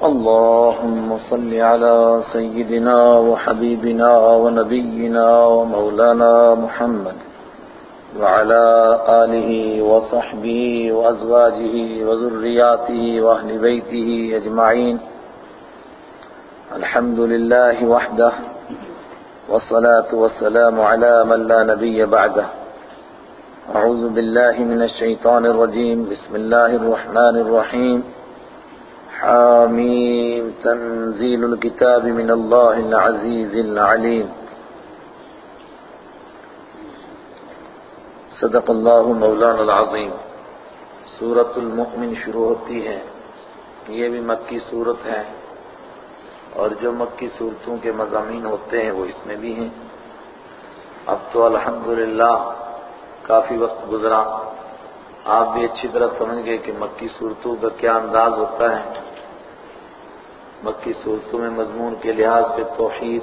اللهم صل على سيدنا وحبيبنا ونبينا ومولانا محمد وعلى آله وصحبه وأزواجه وذرياته وأهل بيته أجمعين. الحمد لله وحده والصلاة والسلام على من لا نبي بعده. أعوذ بالله من الشيطان الرجيم. بسم الله الرحمن الرحيم. حاميم تنزيل الكتاب من الله العزيز العليم. صدق اللہ مولانا العظیم سورة المؤمن شروع ہوتی ہے. یہ بھی مکی صورت ہے. اور جو مکی صورتوں کے مضامین ہوتے ہیں وہ اس میں بھی ہیں. اب تو الحمدللہ کافی وقت گزرا. آپ بھی اچھی طرح سمجھ گئے کہ مکی صورتوں کا کیا انداز ہوتا ہے. مکی صورتوں میں مضمون کے لحاظ سے توحید،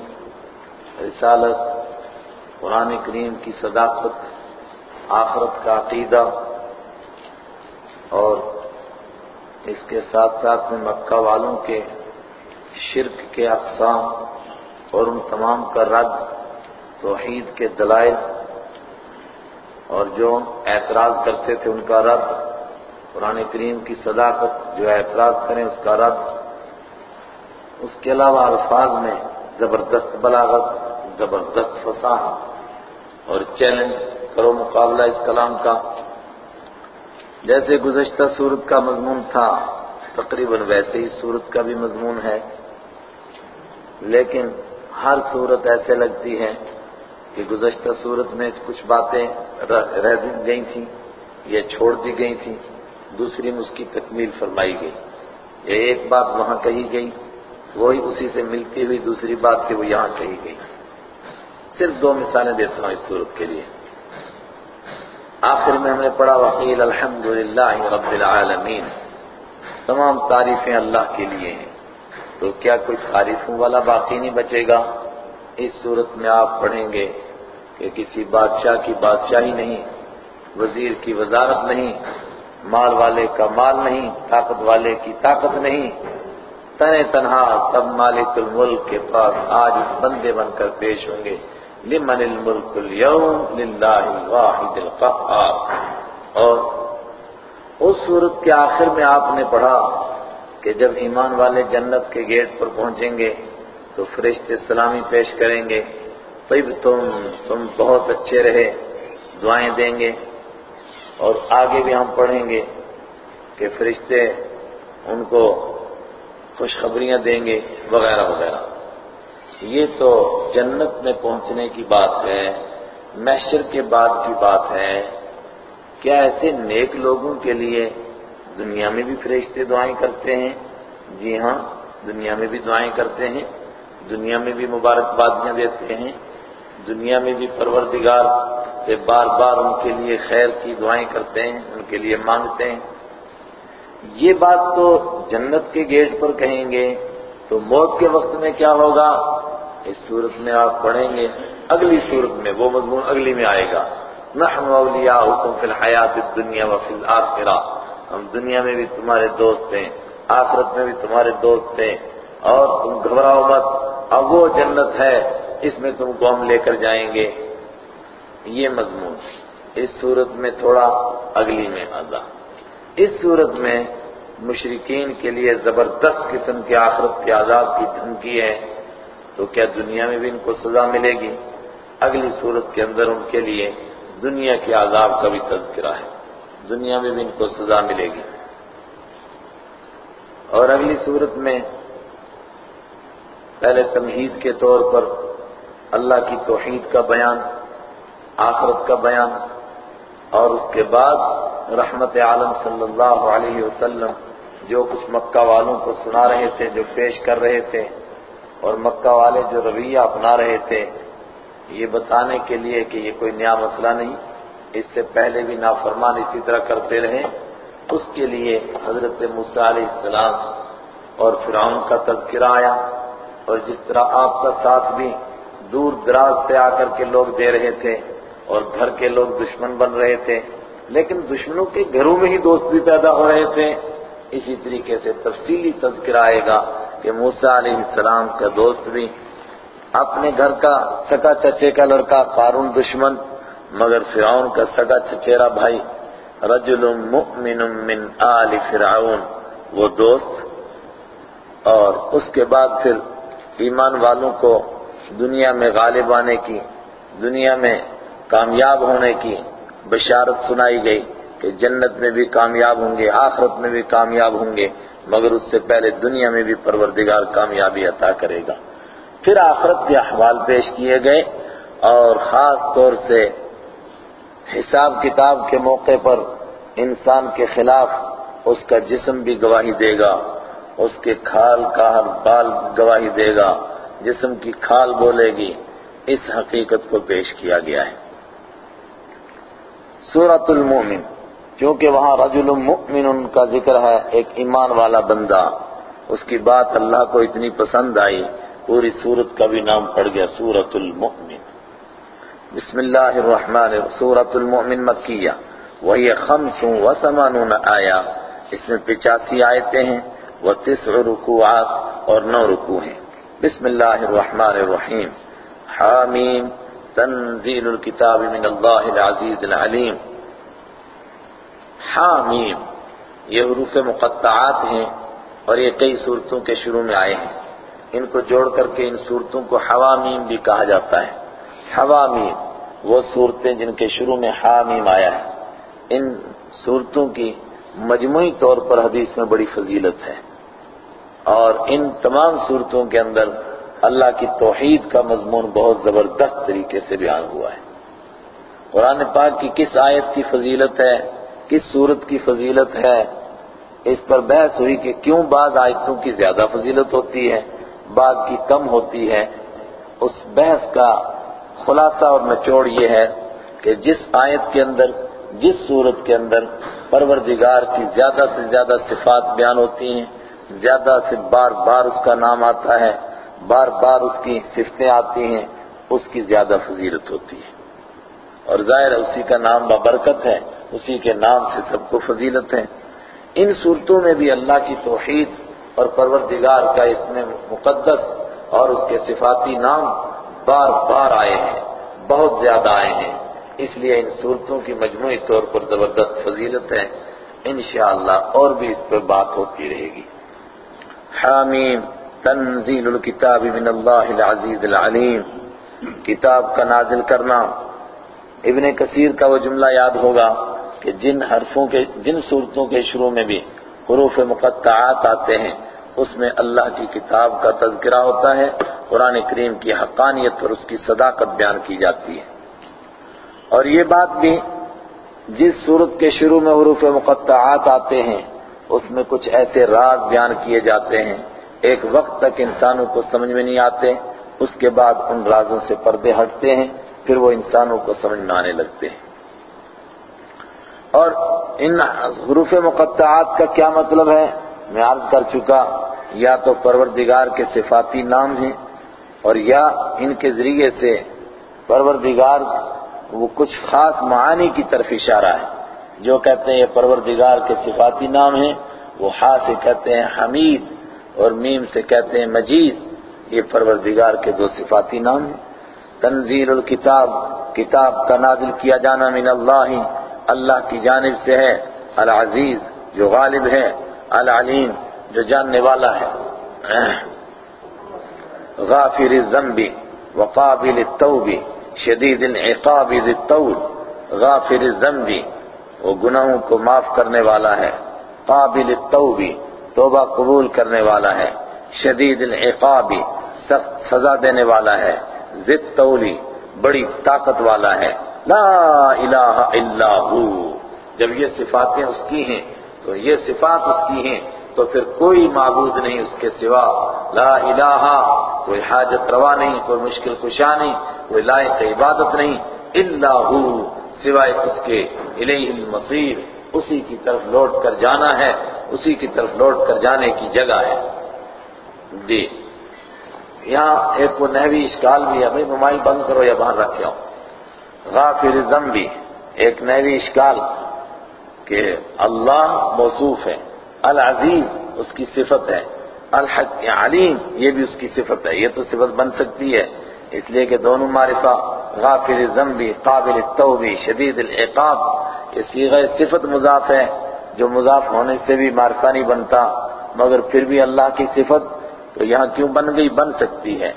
رسالت، قرآن کریم کی صداقت، آخرت کا عقیدہ اور اس کے ساتھ ساتھ میں مکہ والوں کے شرک کے اقسام اور ان تمام کا رد، توحید کے دلائل اور جو اعتراض کرتے تھے ان کا رد، قرآن کریم کی صداقت جو اعتراض کریں اس کا رد اس کے علاوہ الفاظ میں زبردست بلاغت، زبردست فصاحت اور چیلنج کرو مقابلہ اس کلام کا۔ جیسے گزشتہ صورت کا مضمون تھا، تقریباً ویسے ہی صورت کا بھی مضمون ہے۔ لیکن ہر صورت ایسے لگتی ہے کہ گزشتہ صورت میں کچھ باتیں رہ گئی تھیں یا چھوڑ دی گئی تھیں، دوسری میں اس کی تکمیل فرمائی گئی۔ یہ ایک بات وہاں کہی گئی۔ وہی اسی سے ملتی ہوئی دوسری بات کہ وہ یہاں کہی گئی۔ صرف دو مثالیں دیتا ہوں اس صورت کے لیے۔ آخر میں ہم نے پڑھا وکیل الحمد للہ رب العالمین تمام تعریفیں اللہ کے لیے ہیں۔ تو کیا کوئی تعریفوں والا باقی نہیں بچے گا؟ اس صورت میں آپ پڑھیں گے کہ کسی بادشاہ کی بادشاہی نہیں، وزیر کی وزارت نہیں، مال والے کا مال نہیں، طاقت والے کی طاقت نہیں تن تنہا سب مالک الملک کے پاس آج بندے بن کر پیش ہوں گے۔ لمن الملک اليوم للہ الواحد القہار۔ اور اس صورت کے آخر میں آپ نے پڑھا کہ جب ایمان والے جنت کے گیٹ پر پہنچیں گے تو فرشتے سلامی پیش کریں گے۔ طیب تم تم بہت اچھے رہے، دعائیں دیں گے۔ اور آگے بھی ہم پڑھیں گے کہ فرشتے ان کو خوشخبریاں دیں گے، وغیرہ وغیرہ۔ یہ تو جنت میں پہنچنے کی بات ہے، محشر کے بعد کی بات ہے۔ کیا ایسے نیک لوگوں کے لیے دنیا میں بھی فرشتے دعائیں کرتے ہیں؟ جی ہاں دنیا میں بھی دعائیں کرتے ہیں۔ دنیا میں بھی مبارکبادیاں دیتے ہیں۔ دنیا میں بھی پروردگار سے بار بار ان کے لیے خیر کی دعائیں کرتے ہیں، ان کے لیے مانگتے ہیں۔ یہ بات تو جنت کے گیٹ پر کہیں گے تو موت کے وقت میں کیا ہوگا؟ اس صورت میں آپ پڑھیں گے، اگلی صورت میں وہ مضمون اگلی میں آئے گا۔ نحن اولیاؤکم فی الحیات الدنیا وفی الاخرہ ہم دنیا میں بھی تمہارے دوست ہیں، آخرت میں بھی تمہارے دوست ہیں۔ اور تم گھبراؤ مت، اب وہ جنت ہے، اس میں تم کو ہم لے کر جائیں گے۔ یہ مضمون۔ اس صورت میں تھوڑا اگلی میں آدھا اس صورت میں مشرقین کے لیے زبردست قسم کے آخرت کے عذاب کی دھمکی ہے، تو کیا دنیا میں بھی ان کو سزا ملے گی؟ اگلی صورت کے اندر ان کے لیے دنیا کے عذاب کا بھی تذکرہ ہے۔ دنیا میں بھی ان کو سزا ملے گی۔ اور اگلی صورت میں پہلے تمہید کے طور پر اللہ کی توحید کا بیان، آخرت کا بیان اور اس کے بعد رحمت عالم صلی اللہ علیہ وسلم، جو کچھ مکہ والوں کو سنا رہے تھے، جو پیش کر رہے تھے، اور مکہ والے جو رویہ اپنا رہے تھے، یہ بتانے کے لیے کہ یہ کوئی نیا مسئلہ نہیں۔ اس سے پہلے بھی نافرمان اسی طرح کرتے رہے۔ اس کے لیے حضرت موسیٰ علیہ السلام اور فرعون کا تذکرہ آیا۔ اور جس طرح آپ کا ساتھ بھی دور دراز سے آ کر کے لوگ دے رہے تھے اور گھر کے لوگ دشمن بن رہے تھے لیکن دشمنوں کے گھروں میں ہی دوست بھی پیدا ہو رہے تھے۔ اسی طریقے سے تفصیلی تذکرہ آئے گا کہ موسیٰ علیہ السلام کا دوست بھی اپنے گھر کا سکا چچے کا لڑکا قارون دشمن، مگر فرعون کا سگا چچیرا بھائی۔ رجل مؤمن من آل فرعون، وہ دوست۔ اور اس کے بعد پھر ایمان والوں کو دنیا میں غالب آنے کی، دنیا میں کامیاب ہونے کی بشارت سنائی گئی کہ جنت میں بھی کامیاب ہوں گے، آخرت میں بھی کامیاب ہوں گے، مگر اس سے پہلے دنیا میں بھی پروردگار کامیابی عطا کرے گا۔ پھر آخرت کے احوال پیش کیے گئے اور خاص طور سے حساب کتاب کے موقع پر انسان کے خلاف اس کا جسم بھی گواہی دے گا، اس کے کھال کا ہر بال گواہی دے گا، جسم کی کھال بولے گی۔ اس حقیقت کو پیش کیا گیا ہے۔ سورت المومن کیونکہ وہاں رجل مؤمن ان کا ذکر ہے، ایک ایمان والا بندہ۔ اس کی بات اللہ کو اتنی پسند آئی، پوری سورت کا بھی نام پڑ گیا سورت المؤمن۔ بسم اللہ الرحمن سورت المؤمن مکیہ۔ وہی خمس و ثمانون آیا اس میں پچاسی آیتیں ہیں، وہ تسع رکوعات اور نو رکوع ہیں۔ بسم اللہ الرحمن الرحیم۔ حامیم۔ تنزیل الكتاب من اللہ العزیز العلیم. حامیم. یہ حروف مقطعات ہیں اور یہ کئی صورتوں کے شروع میں آئے ہیں. ان کو جوڑ کر کے ان صورتوں کو حوامیم بھی کہا جاتا ہے. حوامیم. وہ صورتیں جن کے شروع میں حامیم آیا ہے. ان صورتوں کی مجموعی طور پر حدیث میں بڑی فضیلت ہے. اور ان تمام صورتوں کے اندر اللہ کی توحید کا مضمون بہت زبردست طریقے سے بیان ہوا ہے۔ قرآن پاک کی کس آیت کی فضیلت ہے، کس صورت کی فضیلت ہے، اس پر بحث ہوئی کہ کیوں بعض آیتوں کی زیادہ فضیلت ہوتی ہے، بعض کی کم ہوتی ہے۔ اس بحث کا خلاصہ اور نچوڑ یہ ہے کہ جس آیت کے اندر، جس صورت کے اندر پروردگار کی زیادہ سے زیادہ صفات بیان ہوتی ہیں، زیادہ سے بار بار اس کا نام آتا ہے۔ بار بار اس کی صفتیں آتی ہیں، اس کی زیادہ فضیلت ہوتی ہے۔ اور ظاہر ہے اسی کا نام بابرکت ہے، اسی کے نام سے سب کو فضیلت ہے۔ ان صورتوں میں بھی اللہ کی توحید اور پروردگار کا اس میں مقدس اور اس کے صفاتی نام بار بار آئے ہیں، بہت زیادہ آئے ہیں۔ اس لیے ان صورتوں کی مجموعی طور پر زبردست فضیلت ہے۔ انشاءاللہ اور بھی اس پر بات ہوتی رہے گی۔ حامیم۔ تنزیل الکتاب من اللہ العزیز العلیم۔ کتاب کا نازل کرنا۔ ابن کثیر کا وہ جملہ یاد ہوگا کہ جن حرفوں کے، جن صورتوں کے شروع میں بھی حروف مقطعات آتے ہیں، اس میں اللہ کی کتاب کا تذکرہ ہوتا ہے، قرآن کریم کی حقانیت اور اس کی صداقت بیان کی جاتی ہے۔ اور یہ بات بھی جس صورت کے شروع میں حروف مقطعات آتے ہیں، اس میں کچھ ایسے راز بیان کیے جاتے ہیں۔ ایک وقت تک انسانوں کو سمجھ میں نہیں آتے، اس کے بعد ان رازوں سے پردے ہٹتے ہیں، پھر وہ انسانوں کو سمجھ میں آنے لگتے ہیں۔ اور ان حروف مقطعات کا کیا مطلب ہے؟ میں عرض کر چکا، یا تو پروردگار کے صفاتی نام ہیں، اور یا ان کے ذریعے سے پروردگار وہ کچھ خاص معانی کی طرف اشارہ ہے۔ جو کہتے ہیں یہ پروردگار کے صفاتی نام ہیں، وہ ہا سے کہتے ہیں حمید اور میم سے کہتے ہیں، مجید، یہ پروردگار کے دو صفاتی نام ہیں۔ تنزیل الکتاب، کتاب کا نازل کیا جانا من اللہ اللہ کی جانب سے ہے۔ العزیز، جو غالب ہے۔ العلیم، جو جاننے والا ہے۔ غافر الذنب، وقابل التوب، شدید العقاب ذی الطول۔ غافر الذنب، وہ گناہوں کو معاف کرنے والا ہے۔ قابل التوب توبہ قبول کرنے والا ہے، شدید العقاب، سخت سزا دینے والا ہے ذی الطول بڑی طاقت والا ہے۔ لا الہ الا ہو۔ جب یہ صفاتیں اس کی ہیں، تو یہ صفات اس کی ہیں، تو پھر کوئی معبود نہیں اس کے سوا۔ لا الہ، کوئی حاجت روا نہیں، کوئی مشکل کشا نہیں، کوئی لائق عبادت نہیں۔ الا ہو، سوائے اس کے۔ الیہ المصیر، اسی کی طرف لوٹ کر جانا ہے۔ اسی کی طرف لوٹ کر جانے کی جگہ ہے۔ جی۔ یہاں ایک وہ نحوی اشکال بھی ہے، بھائی موبائل بند کرو یا باہر رکھ آؤ۔ غافر ذنبی۔ ایک نحوی اشکال کہ اللہ موصوف ہے، العزیز اس کی صفت ہے، الحق علیم یہ بھی اس کی صفت ہے۔ یہ تو صفت بن سکتی ہے۔ اس لیے کہ دونوں معرفہ، غافل ذنبی، قابل التوبی شدید العقاب، یہ صیغہ صفت مضاف ہے۔ جو مضاف ہونے سے بھی معرفہ نہیں بنتا، مگر پھر بھی اللہ کی صفت تو یہاں کیوں بن گئی؟ بن سکتی ہے۔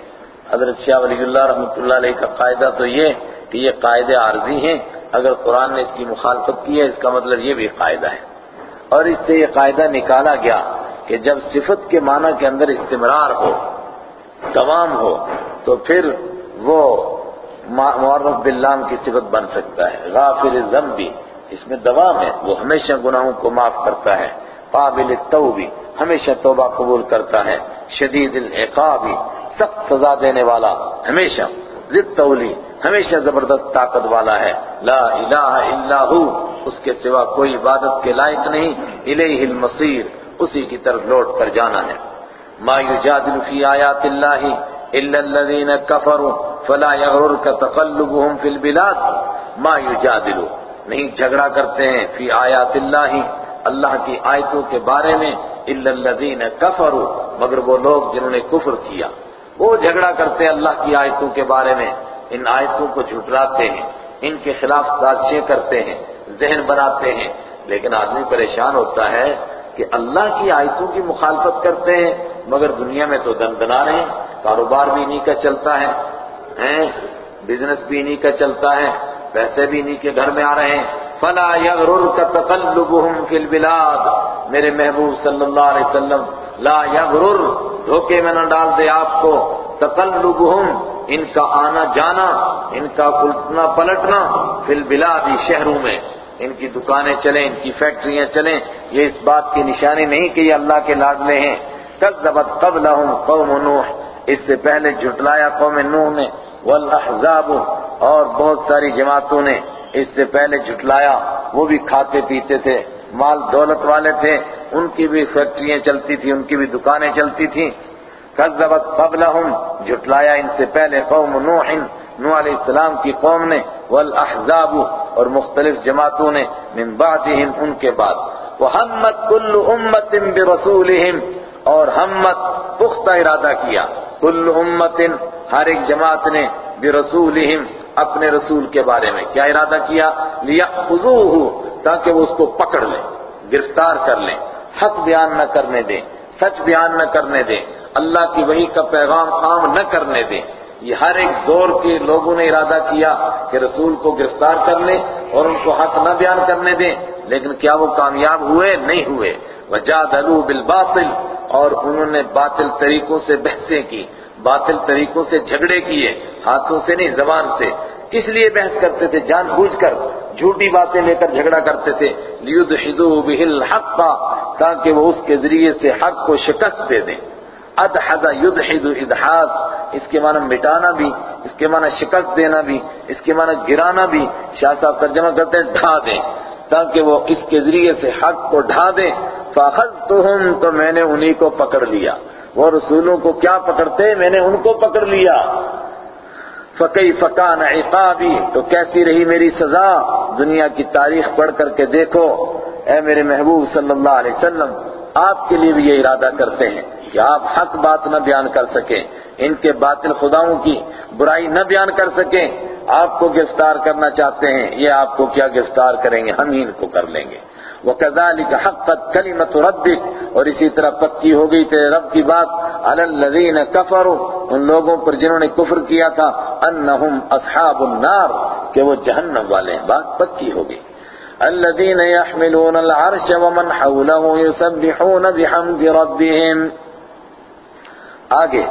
حضرت شاہ ولی اللہ رحمۃ اللہ علیہ کا قاعدہ تو یہ کہ یہ قاعدے عارضی ہیں۔ اگر قرآن نے اس کی مخالفت کی ہے، اس کا مطلب یہ بھی قاعدہ ہے۔ اور اس سے یہ قاعدہ نکالا گیا کہ جب صفت کے معنی کے اندر استمرار ہو، دوام ہو، تو پھر وہ معرف باللام کی صفت بن سکتا ہے۔ غافر الذنب اس میں دوام ہے وہ ہمیشہ گناہوں کو معاف کرتا ہے۔ قابل التوبی ہمیشہ توبہ قبول کرتا ہے۔ شدید العقابی سخت سزا دینے والا ہمیشہ ضد تولی، ہمیشہ زبردست طاقت والا ہے۔ لا الہ الا ہو، اس کے سوا کوئی عبادت کے لائق نہیں۔ الیہ المصیر، اسی کی طرف لوٹ کر جانا ہے۔ ما یجادل فی آیات اللہ الا الذین کفروا، فلا یغررک تقلبهم فی البلاد۔ ما یجادل نہیں جھگڑا کرتے ہیں فی آیات اللہ اللہ کی آیتوں کے بارے میں، الا الذین کفروا، مگر وہ لوگ جنہوں نے کفر کیا۔ وہ جھگڑا کرتے ہیں اللہ کی آیتوں کے بارے میں، ان آیتوں کو جھٹلاتے ہیں، ان کے خلاف سازشیں کرتے ہیں، ذہن بناتے ہیں۔ لیکن آدمی پریشان ہوتا ہے کہ اللہ کی آیتوں کی مخالفت کرتے ہیں، مگر دنیا میں تو دن دنا رہے ہیں، کاروبار بھی انہی کا چلتا ہے بزنس بھی انہی کا چلتا ہے۔ پیسے بھی انہی کے گھر میں آ رہے ہیں۔ فلا یغررک تقلبهم فی البلاد۔ میرے محبوب صلی اللہ علیہ وسلم، لا یغرر دھوکے میں نہ ڈال دے آپ کو۔ تقلبهم، ان کا آنا جانا، ان کا الٹنا پلٹنا۔ فی البلاد شہروں میں۔ ان کی دکانیں چلیں، ان کی فیکٹریاں چلیں۔ یہ اس بات کی نشانی نہیں کہ یہ اللہ کے لاڈلے ہیں۔ کذبت قبلہم قوم نوح۔ اس سے پہلے جھٹلایا قوم نوح نے۔ والاحزاب اور بہت ساری جماعتوں نے اس سے پہلے جھٹلایا، وہ بھی کھاتے پیتے تھے، مال دولت والے تھے، ان کی بھی فیکٹریاں چلتی تھی ان کی بھی دکانیں چلتی تھیں۔ کذبت قبلہم، جھٹلایا ان سے پہلے قوم نوح نوح علیہ السلام کی قوم نے، والاحزاب اور مختلف جماعتوں نے، من بعدہم، ان کے بعد۔ وہمت کل امت برسولہم اور ہمت پختہ ارادہ کیا۔ کل امت ہر ایک جماعت نے برسولہم اپنے رسول کے بارے میں کیا ارادہ کیا؟ لیأخذوہ، تاکہ وہ اس کو پکڑ لیں، گرفتار کر لیں، حق بیان نہ کرنے دیں، سچ بیان نہ کرنے دیں، اللہ کی وحی کا پیغام عام نہ کرنے دیں۔ یہ ہر ایک دور کے لوگوں نے ارادہ کیا کہ رسول کو گرفتار کر لیں اور ان کو حق نہ بیان کرنے دیں، لیکن کیا وہ کامیاب ہوئے؟ نہیں ہوئے۔ وجادلوا بالباطل اور انہوں نے باطل طریقوں سے بحثیں کی۔ باطل طریقوں سے جھگڑے کیے، ہاتھوں سے نہیں، زبان سے۔ کس لیے بحث کرتے تھے، جان بوجھ کر جھوٹی باتیں لے کر جھگڑا کرتے تھے۔ لیدحدوا به الحق، تاکہ وہ اس کے ذریعے سے حق کو شکست دے دیں۔ ادحد یدحد ادحاد اس کے معنی مٹانا بھی، اس کے معنی شکست دینا بھی، اس کے معنی گرانا بھی۔ شاہ صاحب ترجمہ کرتے ہیں، ڈھا دیں۔ تاکہ وہ اس کے ذریعے سے حق کو ڈھا دیں۔ فاخذتهم تو میں نے انہی کو پکڑ لیا۔ وہ رسولوں کو کیا پکڑتے؟ میں نے ان کو پکڑ لیا۔ فقی فکان عقابی تو کیسی رہی میری سزا؟ دنیا کی تاریخ پڑھ کر کے دیکھو۔ اے میرے محبوب صلی اللہ علیہ وسلم، آپ کے لیے بھی یہ ارادہ کرتے ہیں کہ آپ حق بات نہ بیان کر سکیں، ان کے باطل خداؤں کی برائی نہ بیان کر سکیں۔ آپ کو گرفتار کرنا چاہتے ہیں، یہ آپ کو کیا گرفتار کریں گے؟ ہم ہی ان کو کر لیں گے۔ وَكَذَلِكَ حَقَّتْ كَلِمَةُ رَبِّكَ اور اسی طرح پکی ہو گئی تیرے رب کی بات عَلَى الَّذِينَ كَفَرُوا، ان لوگوں پر جنہوں نے کفر کیا تھا، أَنَّهُمْ أَصْحَابُ النَّارِ، کہ وہ جہنم والے ہیں، بات پکی ہو گئی۔ الَّذِينَ يَحْمِلُونَ الْعَرْشَ وَمَنْ حَوْلَهُ يُسَبِّحُونَ بِحَمْدِ رَبِّهِمْ۔ آگے،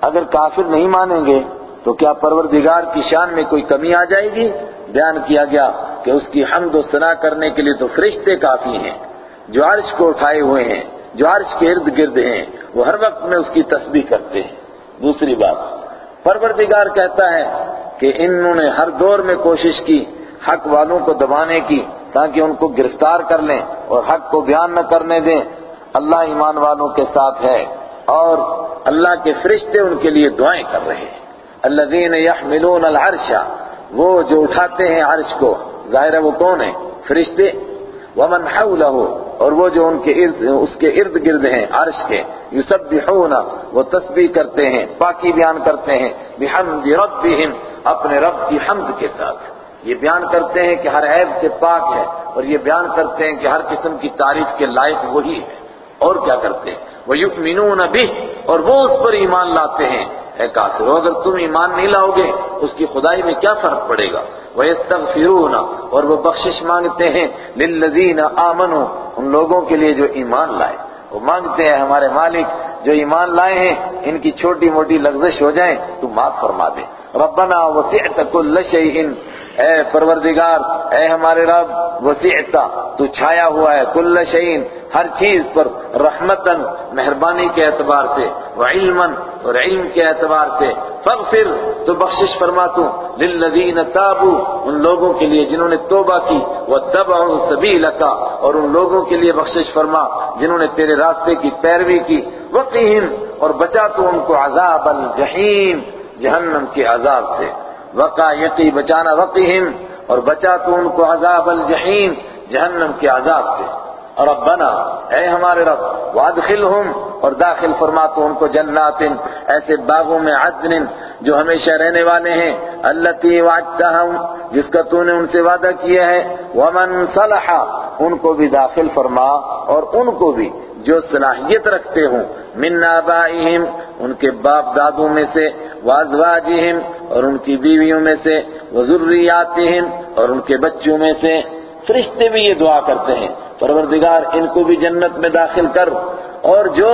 اگر کافر نہیں مانیں گے تو کیا پروردگار کی شان میں کوئی کمی آ جائے گی؟ بیان کیا گیا کہ اس کی حمد و ثنا کرنے کے لیے تو فرشتے کافی ہیں، جو عرش کو اٹھائے ہوئے ہیں، جو عرش کے ارد گرد ہیں، وہ ہر وقت میں اس کی تسبیح کرتے ہیں۔ دوسری بات، پروردگار کہتا ہے کہ انہوں نے ہر دور میں کوشش کی، حق والوں کو دبانے کی، تاکہ ان کو گرفتار کر لیں اور حق کو بیان نہ کرنے دیں۔ اللہ ایمان والوں کے ساتھ ہے اور اللہ کے فرشتے ان کے لیے دعائیں کر رہے ہیں۔ الذین یحملون العرش، وہ جو اٹھاتے ہیں عرش کو، ظاہر ہے وہ کون ہے فرشتے۔ ومن حولہ اور وہ جو ان کے ارد، اس کے ارد گرد ہیں، عرش کے۔ یسبحون، وہ تسبیح کرتے ہیں، پاکی بیان کرتے ہیں۔ بحمد ربہم، اپنے رب کی حمد کے ساتھ۔ یہ بیان کرتے ہیں کہ ہر عیب سے پاک ہے، اور یہ بیان کرتے ہیں کہ ہر قسم کی تعریف کے لائق وہی ہے۔ اور کیا کرتے ہیں؟ وہ یؤمنون به اور وہ اس پر ایمان لاتے ہیں۔ اے کافروں، اگر تم ایمان نہیں لاؤ گے اس کی خدائی میں کیا فرق پڑے گا؟ وہ استغفرون اور وہ بخشش مانگتے ہیں للذین آمَنُوا، ان لوگوں کے لیے جو ایمان لائے۔ وہ مانگتے ہیں، ہمارے مالک، جو ایمان لائے ہیں، ان کی چھوٹی موٹی لغزش ہو جائیں تو معاف فرما دے۔ ربنا وسعت كل شيء اے پروردگار، اے ہمارے رب، وسعت، تو چھایا ہوا ہے کل شيء ہر چیز پر رحمتن مہربانی کے اعتبار سے، وعلما اور علم کے اعتبار سے۔ فاغفر، تو بخشش فرما تو۔ للذین تابوا ان لوگوں کے لیے جنہوں نے توبہ کی۔ واتبعوا سبیلک، اور ان لوگوں کے لیے بخشش فرما، جنہوں نے تیرے راستے کی پیروی کی۔ وقیہم، اور بچا تو ان کو عذاب الجحیم، جہنم کے عذاب سے۔ وقا یقی بچانا وقیہم اور بچا تو ان کو عذاب الجحیم، جہنم کے عذاب سے۔ اور اب بنا اے ہمارے رب، وادخلہم اور داخل فرما تو ان کو جنات ایسے باغوں میں عدن جو ہمیشہ رہنے والے ہیں۔ التی وعدتہم، جس کا تو نے ان سے وعدہ کیا ہے۔ ومن صلح، ان کو بھی داخل فرما اور ان کو بھی جو صلاحیت رکھتے ہوں، من آبائہم ان کے باپ دادوں میں سے وازواجہم اور ان کی بیویوں میں سے وذریاتہم اور ان کے بچوں میں سے، فرشتے بھی یہ دعا کرتے ہیں۔ پروردگار ان کو بھی جنت میں داخل کر، اور جو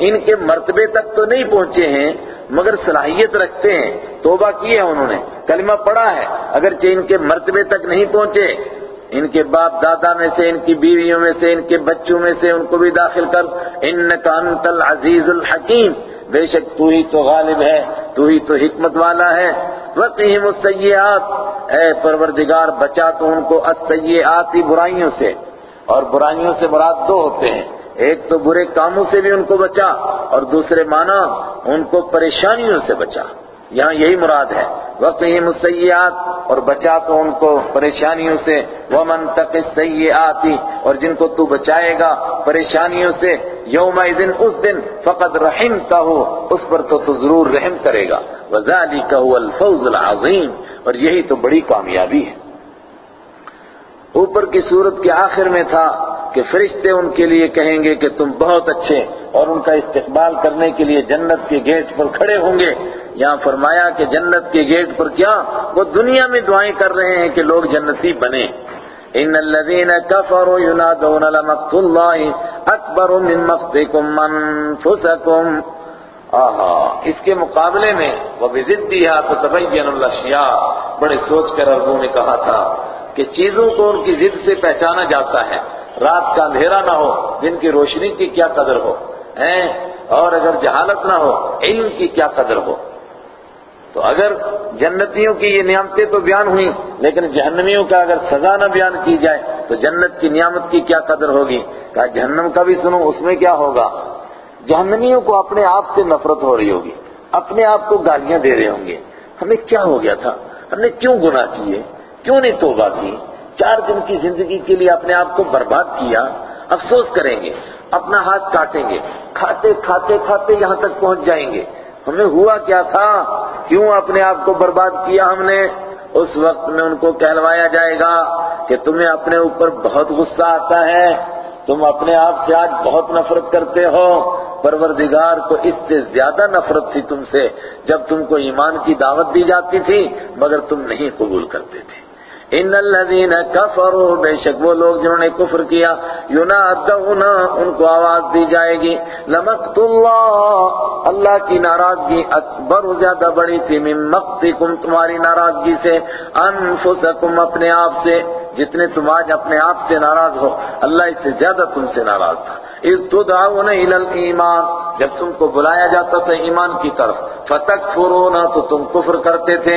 ان کے مرتبے تک تو نہیں پہنچے ہیں، مگر صلاحیت رکھتے ہیں۔ توبہ کی ہے انہوں نے، کلمہ پڑھا ہے۔ اگرچہ ان کے مرتبے تک نہیں پہنچے ان کے باپ دادا میں سے، ان کی بیویوں میں سے، ان کے بچوں میں سے ان کو بھی داخل کر۔ انکا انت العزیز الحکیم۔ بے شک تو ہی تو غالب ہے، تو ہی تو حکمت والا ہے۔ وقیم السیئات۔ اے پروردگار، بچا تو ان کو السیئاتی برائیوں سے۔ اور برائیوں سے مراد دو ہوتے ہیں۔ ایک تو برے کاموں سے بھی ان کو بچا، اور دوسرے معنی ان کو پریشانیوں سے بچا۔ یہاں یہی مراد ہے۔ وقیم مسیات اور بچا تو ان کو پریشانیوں سے۔ ومن تق السیئاتی اور جن کو تو بچائے گا پریشانیوں سے۔ یوم اس دن فقد رحمتہ ہو اس پر تو تو ضرور رحم کرے گا۔ وذالک هو الفوز العظیم اور یہی تو بڑی کامیابی ہے۔ اوپر کی صورت کے آخر میں تھا کہ فرشتے ان کے لیے کہیں گے کہ تم بہت اچھے اور ان کا استقبال کرنے کے لیے جنت کے گیٹ پر کھڑے ہوں گے۔ یہاں فرمایا کہ جنت کے گیٹ پر کیا؟ وہ دنیا میں دعائیں کر رہے ہیں کہ لوگ جنتی بنے ان الذين كفروا ينادون لمقت الله اكبر من مقتكم انفسكم آہا، اس کے مقابلے میں وہ بزدیہ تتبین الاشیاء بڑے سوچ کر عربوں نے کہا تھا کہ چیزوں کو ان کی ضد سے پہچانا جاتا ہے۔ رات کا اندھیرا نہ ہو، دن کی روشنی کی کیا قدر ہو؟ اور اگر جہالت نہ ہو، علم کی کیا قدر ہو؟ تو اگر جنتیوں کی یہ نعمتیں تو بیان ہوئی لیکن جہنمیوں کا اگر سزا نہ بیان کی جائے، تو جنت کی نعمت کی کیا قدر ہوگی؟ کہا، جہنم کا بھی سنو، اس میں کیا ہوگا؟ جہنمیوں کو اپنے آپ سے نفرت ہو رہی ہوگی، اپنے آپ کو گالیاں دے رہے ہوں گے۔ ہمیں کیا ہو گیا تھا؟ ہم نے کیوں گناہ کیے؟ کیوں نہیں توبہ کی؟ چار دن کی زندگی کے لیے اپنے آپ کو برباد کیا، افسوس کریں گے، اپنا ہاتھ کاٹیں گے، کھاتے کھاتے کھاتے یہاں تک پہنچ جائیں گے۔ ہمیں ہوا کیا تھا؟ کیوں اپنے آپ کو برباد کیا ہم نے؟ اس وقت میں ان کو کہلوایا جائے گا کہ تمہیں اپنے اوپر بہت غصہ آتا ہے، تم اپنے آپ سے آج بہت نفرت کرتے ہو۔ پروردگار کو اس سے زیادہ نفرت تھی تم سے، جب تم کو ایمان کی دعوت دی جاتی تھی، مگر تم نہیں قبول کرتے تھے۔ ان الذين كفروا بے شک وہ لوگ جنہوں نے کفر کیا ینادون ان کو آواز دی جائے گی. لمقت اللہ اللہ کی ناراضگی اکبر زیادہ بڑی تھی. من مقتکم، تمہاری ناراضگی سے، انفسکم، اپنے آپ سے، جتنے تم آج اپنے آپ سے ناراض ہو، اللہ اس سے زیادہ تم سے ناراض تھا. اس تدعون الى الايمان جب تم کو بلایا جاتا تھا ایمان کی طرف، فتکفرون، تو تم کفر کرتے تھے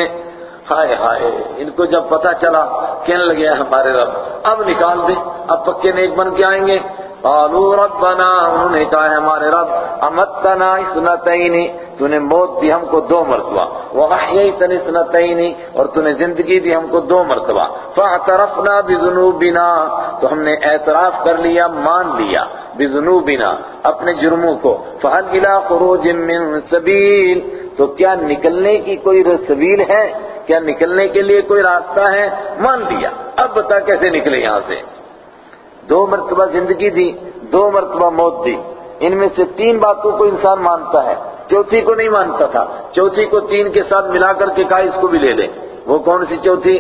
ہائے ہائے، ان کو جب پتا چلا، کہنے لگے ہمارے رب، اب نکال دیں، اب پکے نیک بن کے آئیں گے۔ قالوا ربنا، انہوں نے کہا ہے ہمارے رب، امتنا اثنتین، تو نے موت دی ہم کو دو مرتبہ واحییتنا اثنتین، اور تو نے زندگی دی ہم کو دو مرتبہ۔ فاعترفنا بذنوبنا، تو ہم نے اعتراف کر لیا، مان لیا بذنوبنا اپنے جرموں کو۔ فهل الى خروج من سبیل، تو کیا نکلنے کی کوئی سبیل ہے؟ کیا نکلنے کے لیے کوئی راستہ ہے؟ مان لیا، اب بتا کیسے نکلے یہاں سے؟ دو مرتبہ زندگی دی، دو مرتبہ موت دی۔ ان میں سے تین باتوں کو انسان مانتا ہے۔ چوتھی کو نہیں مانتا تھا۔ چوتھی کو تین کے ساتھ ملا کر کے کہا اس کو بھی لے لے۔ وہ کون سی چوتھی؟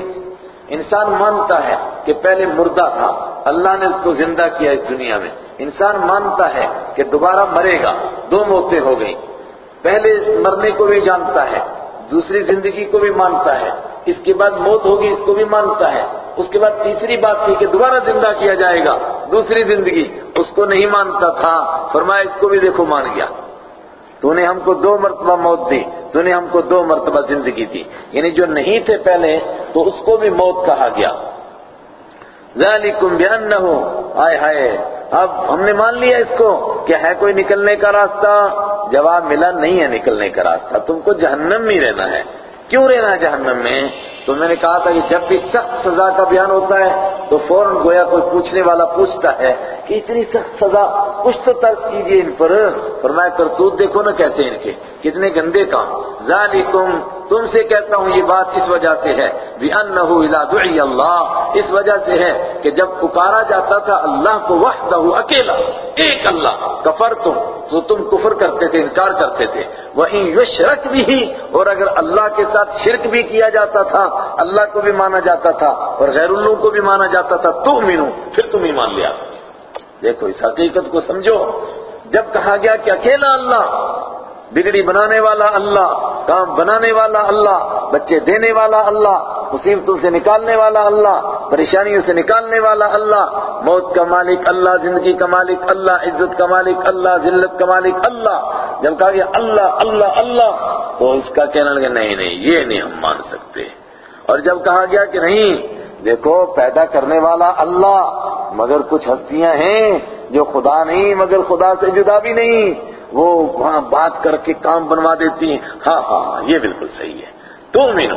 انسان مانتا ہے کہ پہلے مردہ تھا۔ اللہ نے اس کو زندہ کیا اس دنیا میں۔ انسان مانتا ہے کہ دوبارہ مرے گا۔ دو موتیں ہو گئیں۔ پہلے مرنے کو بھی جانتا ہے۔ دوسری زندگی کو بھی مانتا ہے، اس کے بعد موت ہوگی، اس کو بھی مانتا ہے۔ اس کے بعد تیسری بات تھی کہ دوبارہ زندہ کیا جائے گا، دوسری زندگی، اس کو نہیں مانتا تھا۔ فرمایا، اس کو بھی دیکھو، مان گیا۔ تو نے ہم کو دو مرتبہ موت دی، تو نے ہم کو دو مرتبہ زندگی دی۔ یعنی جو نہیں تھے پہلے، تو اس کو بھی موت کہا گیا۔ ذالکم بانہو، آئے ہائے اب ہم نے مان لیا اس کو کہ ہے کوئی نکلنے کا راستہ؟ جواب ملا نہیں ہے نکلنے کا راستہ۔ تم کو جہنم میں رہنا ہے۔ کیوں رہنا ہے جہنم میں؟ تو میں نے کہا تھا کہ جب بھی سخت سزا کا بیان ہوتا ہے تو فوراً گویا کوئی پوچھنے والا پوچھتا ہے کہ اتنی سخت سزا کچھ تو ترک کیجیے ان پر۔ فرمایا، کرتوت دیکھو نا کیسے ان کے، کتنے گندے کام۔ ذالکم، تم سے کہتا ہوں یہ بات اس وجہ سے ہے۔ بِأَنَّهُ إِذَا دُعِيَ اللَّهِ، اس وجہ سے ہے کہ جب پکارا جاتا تھا اللہ کو وحدہ اکیلا، ایک اللہ کفر تم تو تم کفر کرتے تھے، انکار کرتے تھے۔ وہیں یشرک بھی اور اگر اللہ کے ساتھ شرک بھی کیا جاتا تھا اللہ کو بھی مانا جاتا تھا اور غیر اللہ کو بھی مانا جاتا تھا تو مینو پھر تم ایمان لیا دیکھو، اس حقیقت کو سمجھو۔ جب کہا گیا کہ اکیلا اللہ، بگڑی بنانے والا اللہ، کام بنانے والا اللہ، بچے دینے والا اللہ، مصیبتوں سے نکالنے والا اللہ، پریشانیوں سے نکالنے والا اللہ، موت کا مالک اللہ، زندگی کا مالک اللہ، عزت کا مالک اللہ، ذلت کا مالک اللہ۔ جب کہا گیا اللہ اللہ اللہ، تو اس کا کہنا لگا نہیں نہیں، یہ نہیں ہم مان سکتے۔ اور جب کہا گیا کہ نہیں، دیکھو پیدا کرنے والا اللہ مگر کچھ ہستیاں ہیں جو خدا نہیں مگر خدا سے جدا بھی نہیں، وہ وہاں بات کر کے کام بنوا دیتی ہیں۔ ہاں ہاں, ہاں، یہ بالکل صحیح ہے۔ تو مینو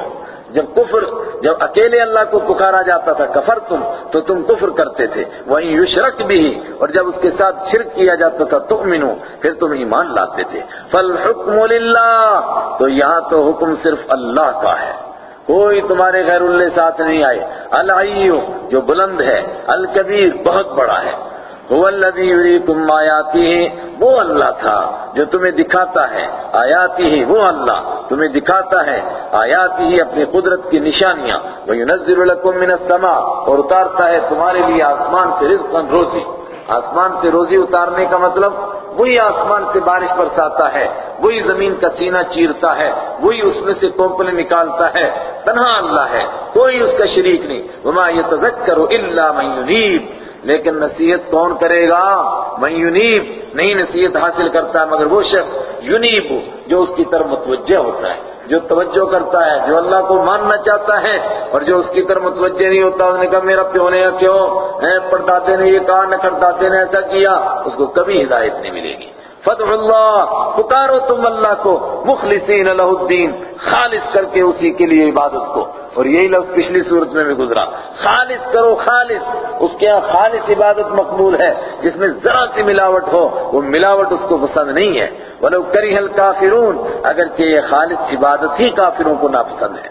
جب کفر، جب اکیلے اللہ کو پکارا جاتا تھا، کفر تم، تو تم کفر کرتے تھے۔ وہیں یشرک بھی اور جب اس کے ساتھ شرک کیا جاتا تھا تم مینو پھر تم ایمان لاتے تھے۔ فالحکم للہ تو یہاں تو حکم صرف اللہ کا ہے۔ کوئی تمہارے غیر اللہ ساتھ نہیں آئے۔ العیو جو بلند ہے۔ الکبیر، بہت بڑا ہے۔ هو الذی یریکم آیاتی وہ اللہ تھا جو تمہیں دکھاتا ہے۔ آیاتی ہی وہ اللہ تمہیں دکھاتا ہے۔ آیاتی ہی اپنی قدرت کی نشانیاں۔ وَيُنَزِّلُ لَكُم مِّنَ السَّمَاءِ، اور اتارتا ہے تمہارے لیے آسمان سے رزقا روزی۔ آسمان سے روزی اتارنے کا مطلب وہی آسمان سے بارش برساتا ہے، وہی زمین کا سینہ چیرتا ہے، وہی اس میں سے کومپلے نکالتا ہے۔ تنہا اللہ ہے، کوئی اس کا شریک نہیں۔ وما يتذکر الا من ينیب لیکن نصیحت کون کرے گا؟ من ينیب نہیں نصیحت حاصل کرتا ہے مگر وہ شخص یونیب جو اس کی طرف متوجہ ہوتا ہے۔ جو توجہ کرتا ہے، جو اللہ کو ماننا چاہتا ہے اور جو اس کی طرف متوجہ نہیں ہوتا، اس نے کہا، میرا پیو نے کیوں پردادے نے یہ کہا، نہ کرداتے نے ایسا کیا، اس کو کبھی ہدایت نہیں ملے گی۔ فتح اللہ پکارو تم اللہ کو مخلصین الہ الدین خالص کر کے اسی کے لیے عبادت کو۔ اور یہی لفظ پچھلی صورت میں بھی گزرا۔ خالص کرو، خالص۔ اس کے ہاں خالص عبادت مقبول ہے۔ جس میں ذرا سی ملاوٹ ہو، وہ ملاوٹ اس کو پسند نہیں ہے۔ ولو کریہ الکافرون اگرچہ یہ خالص عبادت ہی کافروں کو ناپسند ہے۔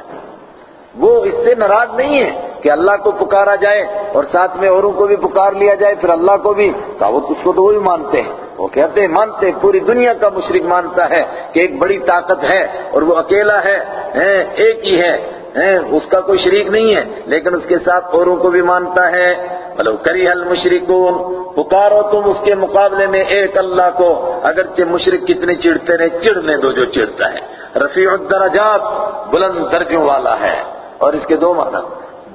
وہ اس سے ناراض نہیں ہے کہ اللہ کو پکارا جائے اور ساتھ میں اوروں کو بھی پکار لیا جائے، پھر اللہ کو بھی۔ کہا وہ اس کو تو وہی مانتے ہیں۔ وہ کہتے ہیں، مانتے پوری دنیا کا مشرق مانتا ہے کہ ایک بڑی طاقت ہے اور وہ اکیلا ہے ایک ہی ہے۔ اس کا کوئی شریک نہیں ہے، لیکن اس کے ساتھ اوروں کو بھی مانتا ہے۔ مطلب کری حل پکارو تم اس کے مقابلے میں ایک اللہ کو، اگرچہ مشرق کتنے چڑھتے رہے، چڑھنے دو جو چڑھتا ہے۔ رفیع الدرجات بلند درجوں والا ہے، اور اس کے دو معنی۔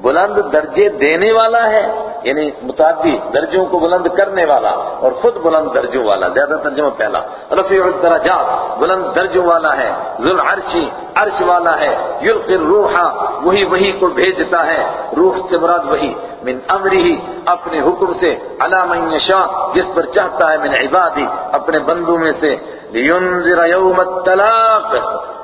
بلند درجے دینے والا ہے یعنی متعدی درجوں کو بلند کرنے والا اور خود بلند درجوں والا، زیادہ ترجمہ پہلا۔ رفیع الدرجات، بلند درجوں والا ہے۔ ذل عرشی عرش والا ہے۔ یلقی الروح، وہی وہی کو بھیجتا ہے۔ روح سے مراد وہی۔ من امری اپنے حکم سے، علی من یشاء، جس پر چاہتا ہے، من عبادی، اپنے بندوں میں سے۔ لینذر یوم الطلاق،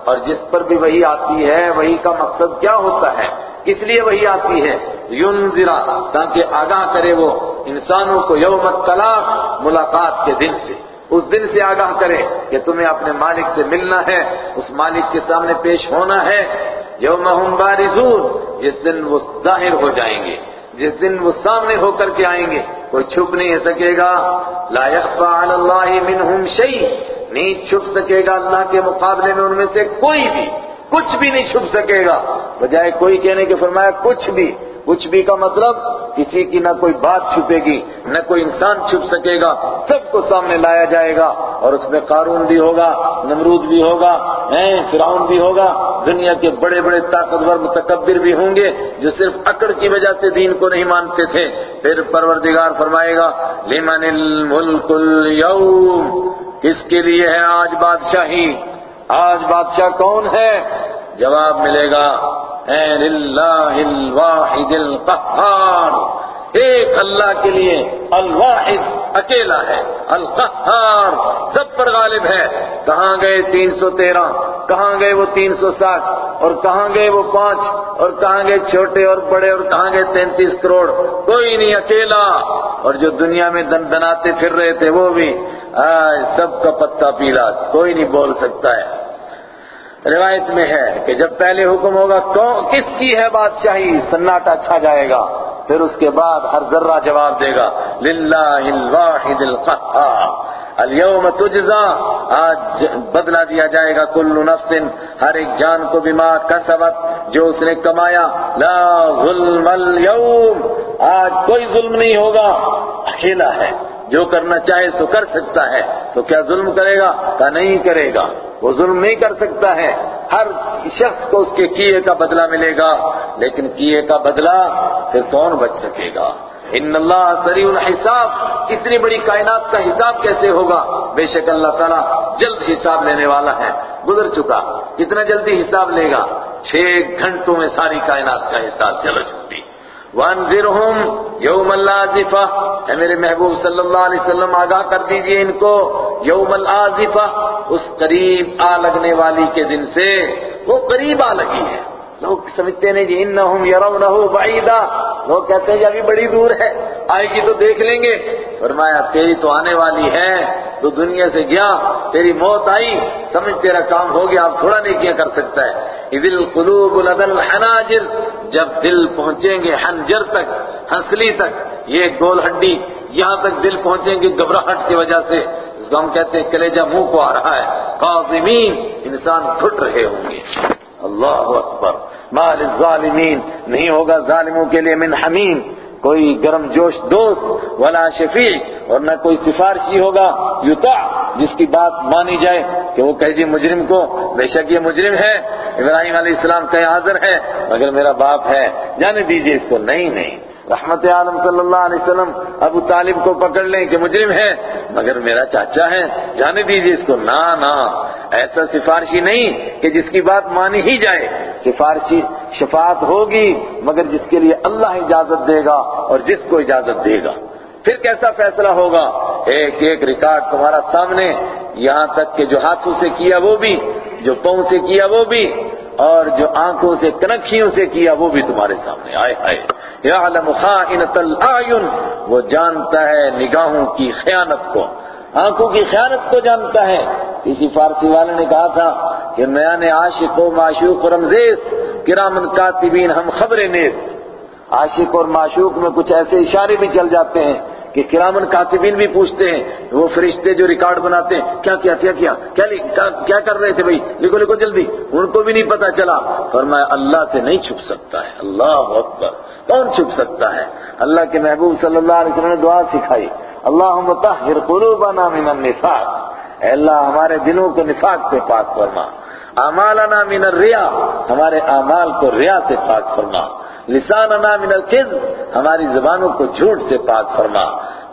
اور جس پر بھی وہی آتی ہے، وہی کا مقصد کیا ہوتا ہے؟ اس لیے وہی آتی ہے یونذرا تاکہ آگاہ کرے وہ انسانوں کو یوم الطلاق، ملاقات کے دن سے۔ اس دن سے آگاہ کرے کہ تمہیں اپنے مالک سے ملنا ہے، اس مالک کے سامنے پیش ہونا ہے۔ یوم ہم بارزون، جس دن وہ ظاہر ہو جائیں گے، جس دن وہ سامنے ہو کر کے آئیں گے۔ کوئی چھپ نہیں سکے گا۔ لا يخفى على الله منهم شيء نہیں چھپ سکے گا اللہ کے مقابلے میں ان میں سے کوئی بھی۔ کچھ بھی نہیں چھپ سکے گا۔ بجائے کوئی کہنے کے فرمایا، کچھ بھی۔ کچھ بھی کا مطلب کسی کی نہ کوئی بات چھپے گی، نہ کوئی انسان چھپ سکے گا۔ سب کو سامنے لایا جائے گا اور اس میں قارون بھی ہوگا، نمرود بھی ہوگا فرعون بھی ہوگا۔ دنیا کے بڑے بڑے طاقتور متکبر بھی ہوں گے، جو صرف اکڑ کی وجہ سے دین کو نہیں مانتے تھے۔ پھر پروردگار فرمائے گا، لمن الملک اليوم کس کے لیے ہے آج بادشاہی؟ آج بادشاہ کون ہے؟ جواب ملے گا اے للہ الواحد القہار. ایک اللہ کے لیے الواحد اکیلا ہے، القہار، سب پر غالب ہے۔ کہاں گئے تین سو تیرہ؟ کہاں گئے وہ تین سو ساٹھ؟ اور کہاں گئے وہ پانچ؟ اور کہاں گئے چھوٹے اور بڑے؟ اور کہاں گئے تینتیس کروڑ؟ کوئی نہیں اکیلا۔ اور جو دنیا میں دن دناتے پھر رہے تھے وہ بھی۔ آج سب کا پتا پیلا، کوئی نہیں بول سکتا ہے۔ روایت میں ہے کہ جب پہلے حکم ہوگا کس کی ہے بادشاہی؟ سناٹا چھا جائے گا۔ پھر اس کے بعد ہر ذرہ جواب دے گا، للہ الواحد القہار۔ اليوم تجزا، آج بدلا دیا جائے گا کل نفس، ہر ایک جان کو بما کسبت، جو اس نے کمایا۔ لا ظلم اليوم آج کوئی ظلم نہیں ہوگا، اکیلا ہے۔ جو کرنا چاہے سو کر سکتا ہے۔ تو کیا ظلم کرے گا؟ کا نہیں کرے گا۔ وہ ظلم نہیں کر سکتا ہے۔ ہر شخص کو اس کے کیے کا بدلہ ملے گا، لیکن کیے کا بدلہ پھر کون بچ سکے گا؟ ان اللہ سریع الحساب، اتنی بڑی کائنات کا حساب کیسے ہوگا؟ بے شک اللہ تعالیٰ جلد حساب لینے والا ہے۔ گزر چکا، کتنا جلدی حساب لے گا؟ چھ گھنٹوں میں ساری کائنات کا حساب چل چکی وانذرہم یوم الازفہ اے میرے محبوب صلی اللہ علیہ وسلم، آگاہ کر دیجیے ان کو۔ یوم الازفہ اس قریب آ لگنے والی کے دن سے۔ وہ قریب آ لگی ہے لوگ سمجھتے ہیں جی انہم یرونہ بعیدا لوگ کہتے ہیں جی ابھی بڑی دور ہے۔ آئے گی تو دیکھ لیں گے۔ فرمایا، تیری تو آنے والی ہے، تو دنیا سے گیا، تیری موت آئی۔ سمجھ تیرا کام ہو گیا، اب تھوڑا نہیں کیا کر سکتا ہے۔ اذ القلوب لدى الحناجر۔ جب دل پہنچیں گے حنجر تک، ہنسلی تک، یہ گول ہڈی، یہاں تک دل پہنچیں گے گھبراہٹ کی وجہ سے۔ اس کو ہم کہتے ہیں، کلیجہ منہ کو آ رہا ہے۔ قاظمین انسان گھٹ رہے ہوں گے۔ اللہ اکبر۔ مال الظالمین نہیں ہوگا ظالموں کے لیے من حمیم۔ کوئی گرم جوش دوست ولا شفیع، اور نہ کوئی سفارشی ہوگا یوتا جس کی بات مانی جائے کہ وہ کہہ دی مجرم کو، بے شک یہ مجرم ہے، ابراہیم علیہ السلام کہیں حاضر ہے، مگر میرا باپ ہے۔ جانے دیجیے اس کو۔ نہیں نہیں۔ رحمت عالم صلی اللہ علیہ وسلم ابو طالب کو پکڑ لیں کہ مجرم ہے، مگر میرا چاچا ہے، جانے دیجیے اس کو۔ نا نا ایسا سفارشی نہیں کہ جس کی بات مانی ہی جائے۔ سفارشی شفاعت ہوگی، مگر جس کے لیے اللہ اجازت دے گا اور جس کو اجازت دے گا۔ پھر کیسا فیصلہ ہوگا؟ ایک ایک ریکارڈ تمہارا سامنے، یہاں تک کہ جو ہاتھوں سے کیا وہ بھی، جو پاؤں سے کیا وہ بھی اور جو آنکھوں سے کنکھیوں سے کیا وہ بھی تمہارے سامنے آئے آئے یعلم خائنۃ الاعین وہ جانتا ہے نگاہوں کی خیانت کو۔ آنکھوں کی خیانت کو جانتا ہے۔ کسی فارسی والے نے کہا تھا کہ میان عاشق و معشوق و رمزیز کرامن کاتبین ہم خبر نیز۔ عاشق اور معشوق میں کچھ ایسے اشارے بھی چل جاتے ہیں۔ کہ کرامن کاتبین بھی پوچھتے ہیں، وہ فرشتے جو ریکارڈ بناتے ہیں، کیا کیا کیا کیا کیا کر رہے تھے بھائی؟ لکھو لکھو جلدی، ان کو بھی نہیں پتا چلا۔ فرمایا، اللہ سے نہیں چھپ سکتا ہے۔ اللہ اکبر، کون چھپ سکتا ہے؟ اللہ کے محبوب صلی اللہ علیہ وسلم نے دعا سکھائی۔ اللہم طہر قلوبنا من النفاق۔ اے اللہ، ہمارے دلوں کو نفاق سے پاک فرما۔ اعمالنا من الریا، ہمارے اعمال کو ریا سے پاک فرما۔ لساننا من الكذب ہماری زبانوں کو جھوٹ سے پاک فرما۔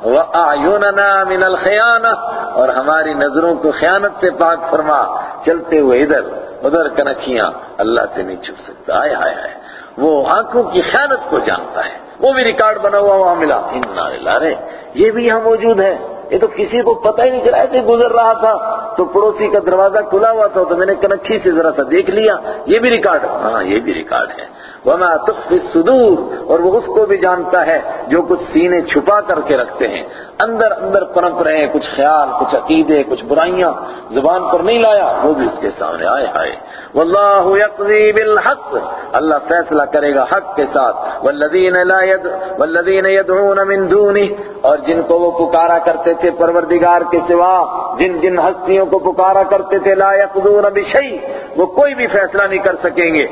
وَأَعْيُنَنَا مِنَ الْخِيَانَةِ اور ہماری نظروں کو خیانت سے پاک فرما۔ چلتے ہوئے ادھر ادھر کنکھیاں، اللہ سے نہیں چھپ سکتا۔ آئے آئے آئے۔ وہ آنکھوں کی خیانت کو جانتا ہے۔ وہ بھی ریکارڈ بنا ہوا وہاں ملا انہا رے یہ بھی یہاں موجود ہے۔ یہ تو کسی کو پتہ ہی نہیں چلا، ایسے گزر رہا تھا۔ تو پڑوسی کا دروازہ کھلا ہوا تھا، تو میں نے کنکھی سے ذرا سا دیکھ لیا۔ یہ بھی ریکارڈ۔ ہاں یہ بھی ریکارڈ ہے۔ وما تخفی الصدور۔ اور وہ اس کو بھی جانتا ہے جو کچھ سینے چھپا کر کے رکھتے ہیں۔ اندر اندر پنپ رہے ہیں، کچھ خیال، کچھ عقیدے، کچھ برائیاں زبان پر نہیں لایا، وہ بھی اس کے سامنے آئے آئے واللہ یقضی بالحق، اللہ فیصلہ کرے گا حق کے ساتھ۔ والذین لا ید، والذین يدعون من دونه اور جن کو وہ پکارا کرتے تھے پروردگار کے سوا، جن جن ہستیوں کو پکارا کرتے تھے، لا یقضون بشیء، وہ کوئی بھی فیصلہ نہیں کر سکیں گے۔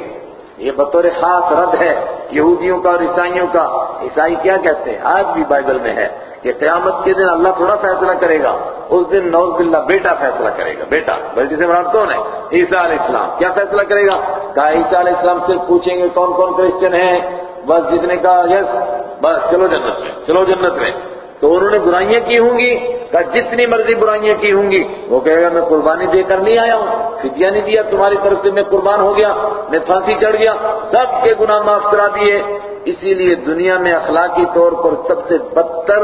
یہ بطور خاص رد ہے یہودیوں کا اور عیسائیوں کا۔ عیسائی کیا کہتے ہیں؟ آج بھی بائبل میں ہے کہ قیامت کے دن اللہ تھوڑا فیصلہ کرے گا۔ اس دن نوز باللہ بیٹا فیصلہ کرے گا، بیٹا۔ بلکہ سے مراد کون ہے؟ عیسیٰ علیہ السلام۔ کیا فیصلہ کرے گا؟ کہا، عیسیٰ علیہ السلام صرف پوچھیں گے کون کون کرسچن ہیں؟ بس جس نے کہا، یس، بس، چلو جنت میں، چلو جنت میں۔ تو انہوں نے برائیاں کی ہوں گی، کہا جتنی مرضی برائیاں کی ہوں گی۔ وہ کہے گا، میں قربانی دے کر نہیں آیا ہوں، فدیہ نہیں دیا، تمہاری طرف سے میں قربان ہو گیا، میں پھانسی چڑھ گیا، سب کے گناہ معاف کرا دیے۔ اسی لیے دنیا میں اخلاقی طور پر سب سے بدتر،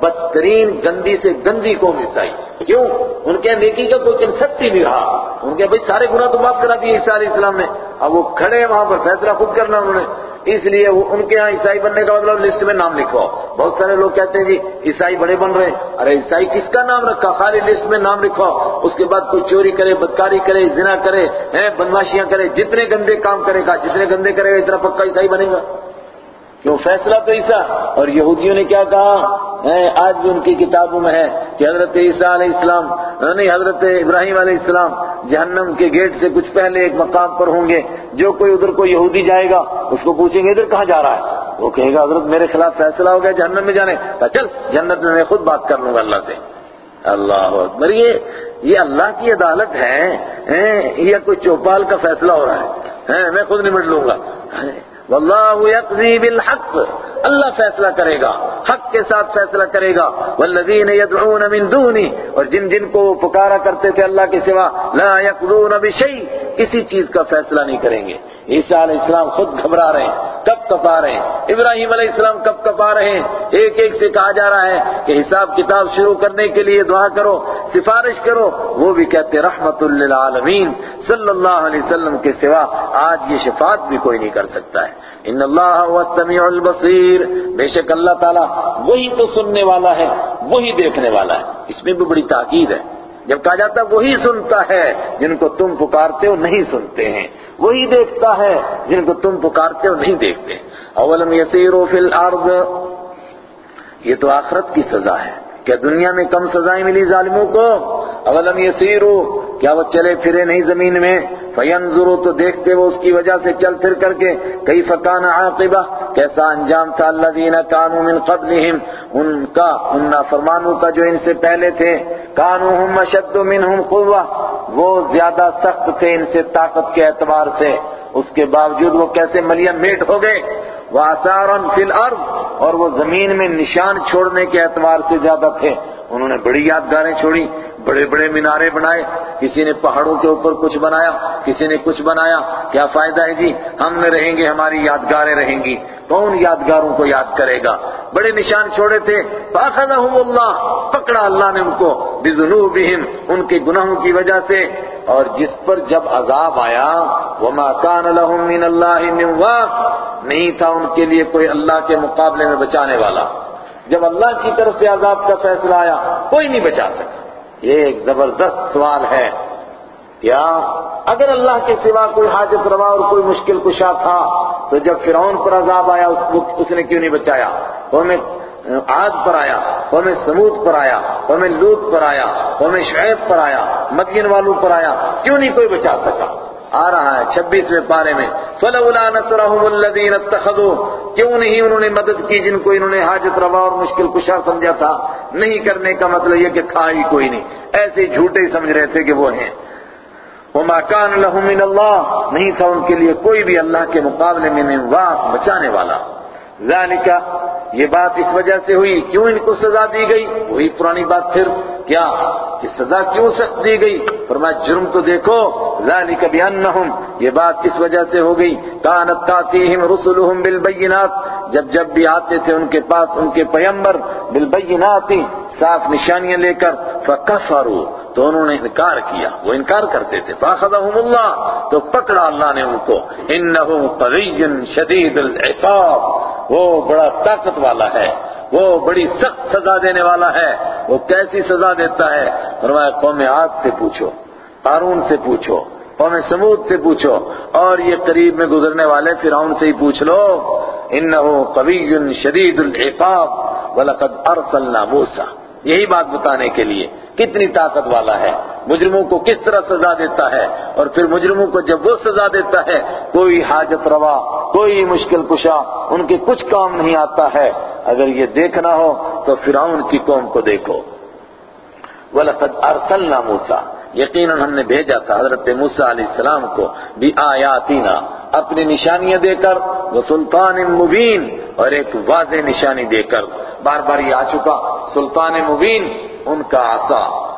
بدترین، گندی سے گندی قوم عیسائی۔ کیوں؟ ان کے نیکی کا کوئی کنسپٹ ہی نہیں رہا۔ ان کے بھائی سارے گناہ تو معاف کرا دیے عیسیٰ علیہ السلام نے۔ اب وہ کھڑے ہیں، وہاں پر فیصلہ خود کرنا انہوں نے۔ اس لیے وہ ان کے ہاں عیسائی بننے کا مطلب لسٹ میں نام لکھواؤ۔ بہت سارے لوگ کہتے ہیں جی عیسائی بڑے بن رہے ہیں۔ ارے عیسائی کس کا نام رکھا؟ خالی لسٹ میں نام لکھواؤ۔ اس کے بعد کوئی چوری کرے، بدکاری کرے، زنا کرے بدماشیاں کرے، جتنے گندے کام کرے گا، جتنے گندے کرے گا، اتنا پکا عیسائی بنے گا۔ کیوں؟ فیصلہ تو عیسا اور یہودیوں نے کیا کہا؟ آج بھی ان کی کتابوں میں ہے کہ حضرت عیسیٰ علیہ السلام نہیں، حضرت ابراہیم علیہ السلام جہنم کے گیٹ سے کچھ پہلے ایک مقام پر ہوں گے، جو کوئی ادھر کوئی یہودی جائے گا، اس کو پوچھیں گے، ادھر کہاں جا رہا ہے؟ وہ کہے گا، حضرت، میرے خلاف فیصلہ ہو گیا، جہنم میں جانے کا چل، جنت میں میں خود بات کر لوں گا اللہ سے۔ اللہ اکبر، یہ یہ اللہ کی عدالت ہے یہ کوئی چوپال کا فیصلہ ہو رہا ہے میں خود نمٹ لوں گا۔ واللہ یقضی بالحق، اللہ فیصلہ کرے گا، حق کے ساتھ فیصلہ کرے گا، والذین یدعون من دونی، اور جن جن کو وہ پکارا کرتے تھے اللہ کے سوا، لا یقضون بشیء، کسی چیز کا فیصلہ نہیں کریں گے۔ عیسیٰ علیہ السلام خود گھبرا رہے ہیں، کب کپا رہے ہیں؟ ابراہیم علیہ السلام کب کپا رہے ہیں؟ ایک ایک سے کہا جا رہا ہے کہ حساب کتاب شروع کرنے کے لیے دعا کرو، سفارش کرو، وہ بھی کہتے رحمت للعالمین، صلی اللہ علیہ وسلم کے سوا آج یہ شفاعت بھی کوئی نہیں کر سکتا ہے۔ ان اللہ هو السمیع البصیر۔ بے شک اللہ تعالیٰ وہی تو سننے والا ہے، وہی دیکھنے والا ہے۔ اس میں بھی بڑی تاکید ہے۔ جب کہا جاتا ہے وہی سنتا ہے جن کو تم پکارتے ہو، نہیں سنتے ہیں۔ وہی دیکھتا ہے جن کو تم پکارتے ہو، نہیں دیکھتے۔ اولم یسیرو فی الارض، یہ تو آخرت کی سزا ہے۔ کیا دنیا میں کم سزائیں ملی ظالموں کو؟ اولم یسیرو، کیا وہ چلے پھرے نہیں زمین میں؟ فینظرو، تو دیکھتے وہ اس کی وجہ سے چل پھر کر کے کئی فکان عاقبہ؟ کیسا انجام تھا الذین کانوا من قبلہم؟ ان کا، ان نافرمانوں کا جو ان سے پہلے تھے، کانوا ہم اشد منہم قوہ، وہ زیادہ سخت تھے ان سے طاقت کے اعتبار سے۔ اس کے باوجود وہ کیسے ملین میٹ ہو گئے؟ وہ آثارن فی الارض۔ اور وہ زمین میں نشان چھوڑنے کے اعتبار سے زیادہ تھے۔ انہوں نے بڑی یادگاریں چھوڑی بڑے بڑے مینارے بنائے، کسی نے پہاڑوں کے اوپر کچھ بنایا، کسی نے کچھ بنایا، کیا فائدہ ہے جی؟ ہم میں رہیں گے، ہماری یادگاریں رہیں گی۔ کون یادگاروں کو یاد کرے گا؟ بڑے نشان چھوڑے تھے۔ فاخذہم اللہ پکڑا اللہ نے ان کو۔ بذنوبہم ان کے گناہوں کی وجہ سے۔ اور جس پر جب عذاب آیا، وما كان لهم من الله من واق، نہیں تھا ان کے لیے کوئی اللہ کے مقابلے میں بچانے والا۔ جب اللہ کی طرف سے عذاب کا فیصلہ آیا، کوئی نہیں بچا سکا۔ یہ ایک زبردست سوال ہے کیا اگر اللہ کے سوا کوئی حاجت روا اور کوئی مشکل کشا تھا تو جب فرعون پر عذاب آیا، اس نے کیوں نہیں بچایا؟ قوم عاد پر آیا قوم سمود پر آیا قوم لوت پر آیا قوم شعیب پر آیا، مدین والوں پر آیا، کیوں نہیں کوئی بچا سکا؟ آ رہا ہے چھبیسویں پارے میں، فلولا نصرهم الذين کیوں نہیں انہوں نے مدد کی جن کو انہوں نے حاجت روا اور مشکل کشا سمجھا تھا؟ نہیں کرنے کا مطلب یہ کہ کھا ہی کوئی نہیں۔ ایسے جھوٹے ہی سمجھ رہے تھے کہ وہ ہیں۔ وما كان له من اللہ، نہیں تھا ان کے لیے کوئی بھی اللہ کے مقابلے میں واق بچانے والا۔ ذالک یہ بات اس وجہ سے ہوئی، کیوں ان کو سزا دی گئی؟ وہی پرانی بات پھر، کیا؟ کہ سزا کیوں سخت دی گئی؟ فرمایا، جرم تو دیکھو ذالک بانہم، یہ بات کس وجہ سے ہو گئی، کانت تاتیہم رسلہم بالبینات، جب جب بھی آتے تھے ان کے پاس، ان کے پیمبر بالبینات صاف نشانیاں لے کر فکفروا تو انہوں نے انکار کیا۔ وہ انکار کرتے تھے۔ فاخذہم اللہ تو پکڑا اللہ نے ان کو۔ انہو قوی شدید العقاب۔ وہ بڑا طاقت والا ہے۔ وہ بڑی سخت سزا دینے والا ہے۔ وہ کیسی سزا دیتا ہے؟ فرمایا، قوم عاد سے پوچھو، قارون سے پوچھو، قوم سمود سے پوچھو، اور یہ قریب میں گزرنے والے فرعون سے ہی پوچھ لو۔ انہو قوی شدید العقاب۔ وَلَقَدْ أَرْسَلْنَا مُوسَى۔ یہی بات بتانے کے لیے کتنی طاقت والا ہے۔ مجرموں کو کس طرح سزا دیتا ہے اور پھر مجرموں کو جب وہ سزا دیتا ہے، کوئی حاجت روا، کوئی مشکل کشا، ان کے کچھ کام نہیں آتا ہے۔ اگر یہ دیکھنا ہو تو فرعون کی قوم کو دیکھو۔ وَلَقَدْ أَرْسَلْنَا مُوسَى۔ یقیناً ہم نے بھیجا تھا حضرت موسیٰ علیہ السلام کو بھی آیاتینا، اپنی نشانیاں دے کر، وہ سلطان مبین، اور ایک واضح نشانی دے کر۔ بار بار یہ آ چکا، سلطان مبین، ان کا آسا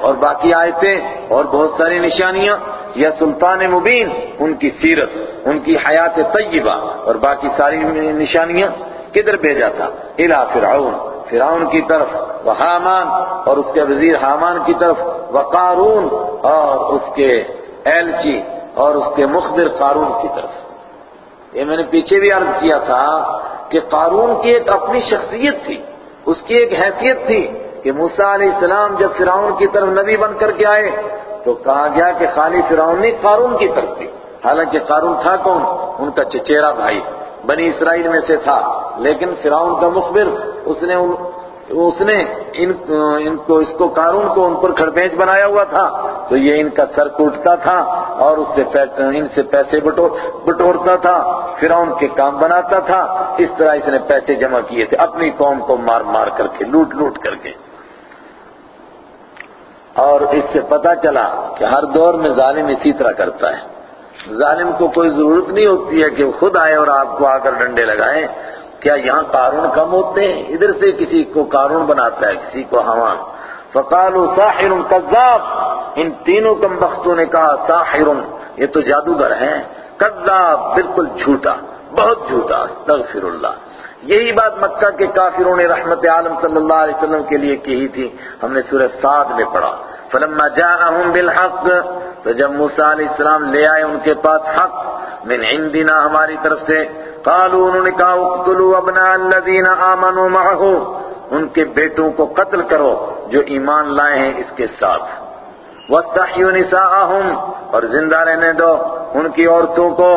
اور باقی آیتیں، اور بہت ساری نشانیاں۔ یا سلطان مبین، ان کی سیرت، ان کی حیات طیبہ، اور باقی ساری نشانیاں۔ کدھر بھیجا تھا؟ الہ فرعون۔ فرعون کی طرف وہ حامان، اور اس کے وزیر حامان کی طرف وہ قارون، اور اس کے ایلچی، اور اس کے مخبر قارون کی طرف۔ یہ میں نے پیچھے بھی عرض کیا تھا کہ قارون کی ایک اپنی شخصیت تھی، اس کی ایک حیثیت تھی کہ موسیٰ علیہ السلام جب فرعون کی طرف نبی بن کر کے آئے، تو کہا گیا کہ خالی فرعون نہیں، قارون کی طرف تھی حالانکہ قارون تھا کون؟ ان کا چچیرا بھائی، بنی اسرائیل میں سے تھا، لیکن فرعون کا مخبر اس نے اس نے ان ان کو اس کو قارون کو ان پر کھڑپینچ بنایا ہوا تھا۔ تو یہ ان کا سر کوٹتا تھا اور اس سے ان سے پیسے بٹورتا تھا۔ فرعون کے کام بناتا تھا۔ اس طرح اس نے پیسے جمع کیے تھے۔ اپنی قوم کو مار مار کر کے، لوٹ لوٹ کر کے۔ اور اس سے پتا چلا کہ ہر دور میں ظالم اسی طرح کرتا ہے۔ ظالم کو کوئی ضرورت نہیں ہوتی ہے کہ خود آئے اور آپ کو آ کر ڈنڈے لگائیں۔ کیا یہاں قارون کم ہوتے ہیں؟ ادھر سے کسی کو قارون بناتا ہے، کسی کو حوان فقالوا ساحر کذاب ان تینوں کم بختوں نے کہا، ساحر، یہ تو جادوگر ہیں۔ کذاب، بالکل جھوٹا، بہت جھوٹا، استغفر اللہ۔ یہی بات مکہ کے کافروں نے رحمت عالم صلی اللہ علیہ وسلم کے لیے کی تھی۔ ہم نے سورہ سعد میں پڑھا۔ فلما جاءہم بالحق تو جب موسیٰ علیہ السلام لے آئے ان کے پاس حق من عندنا ہماری طرف سے، قالوا، انہوں نے کہا، اقتلوا ابناء الذین آمنوا معه، ان کے بیٹوں کو قتل کرو جو ایمان لائے ہیں اس کے ساتھ۔ وَاتَّحْيُوا نِسَاءَهُمْ، اور زندہ رہنے دو ان کی عورتوں کو۔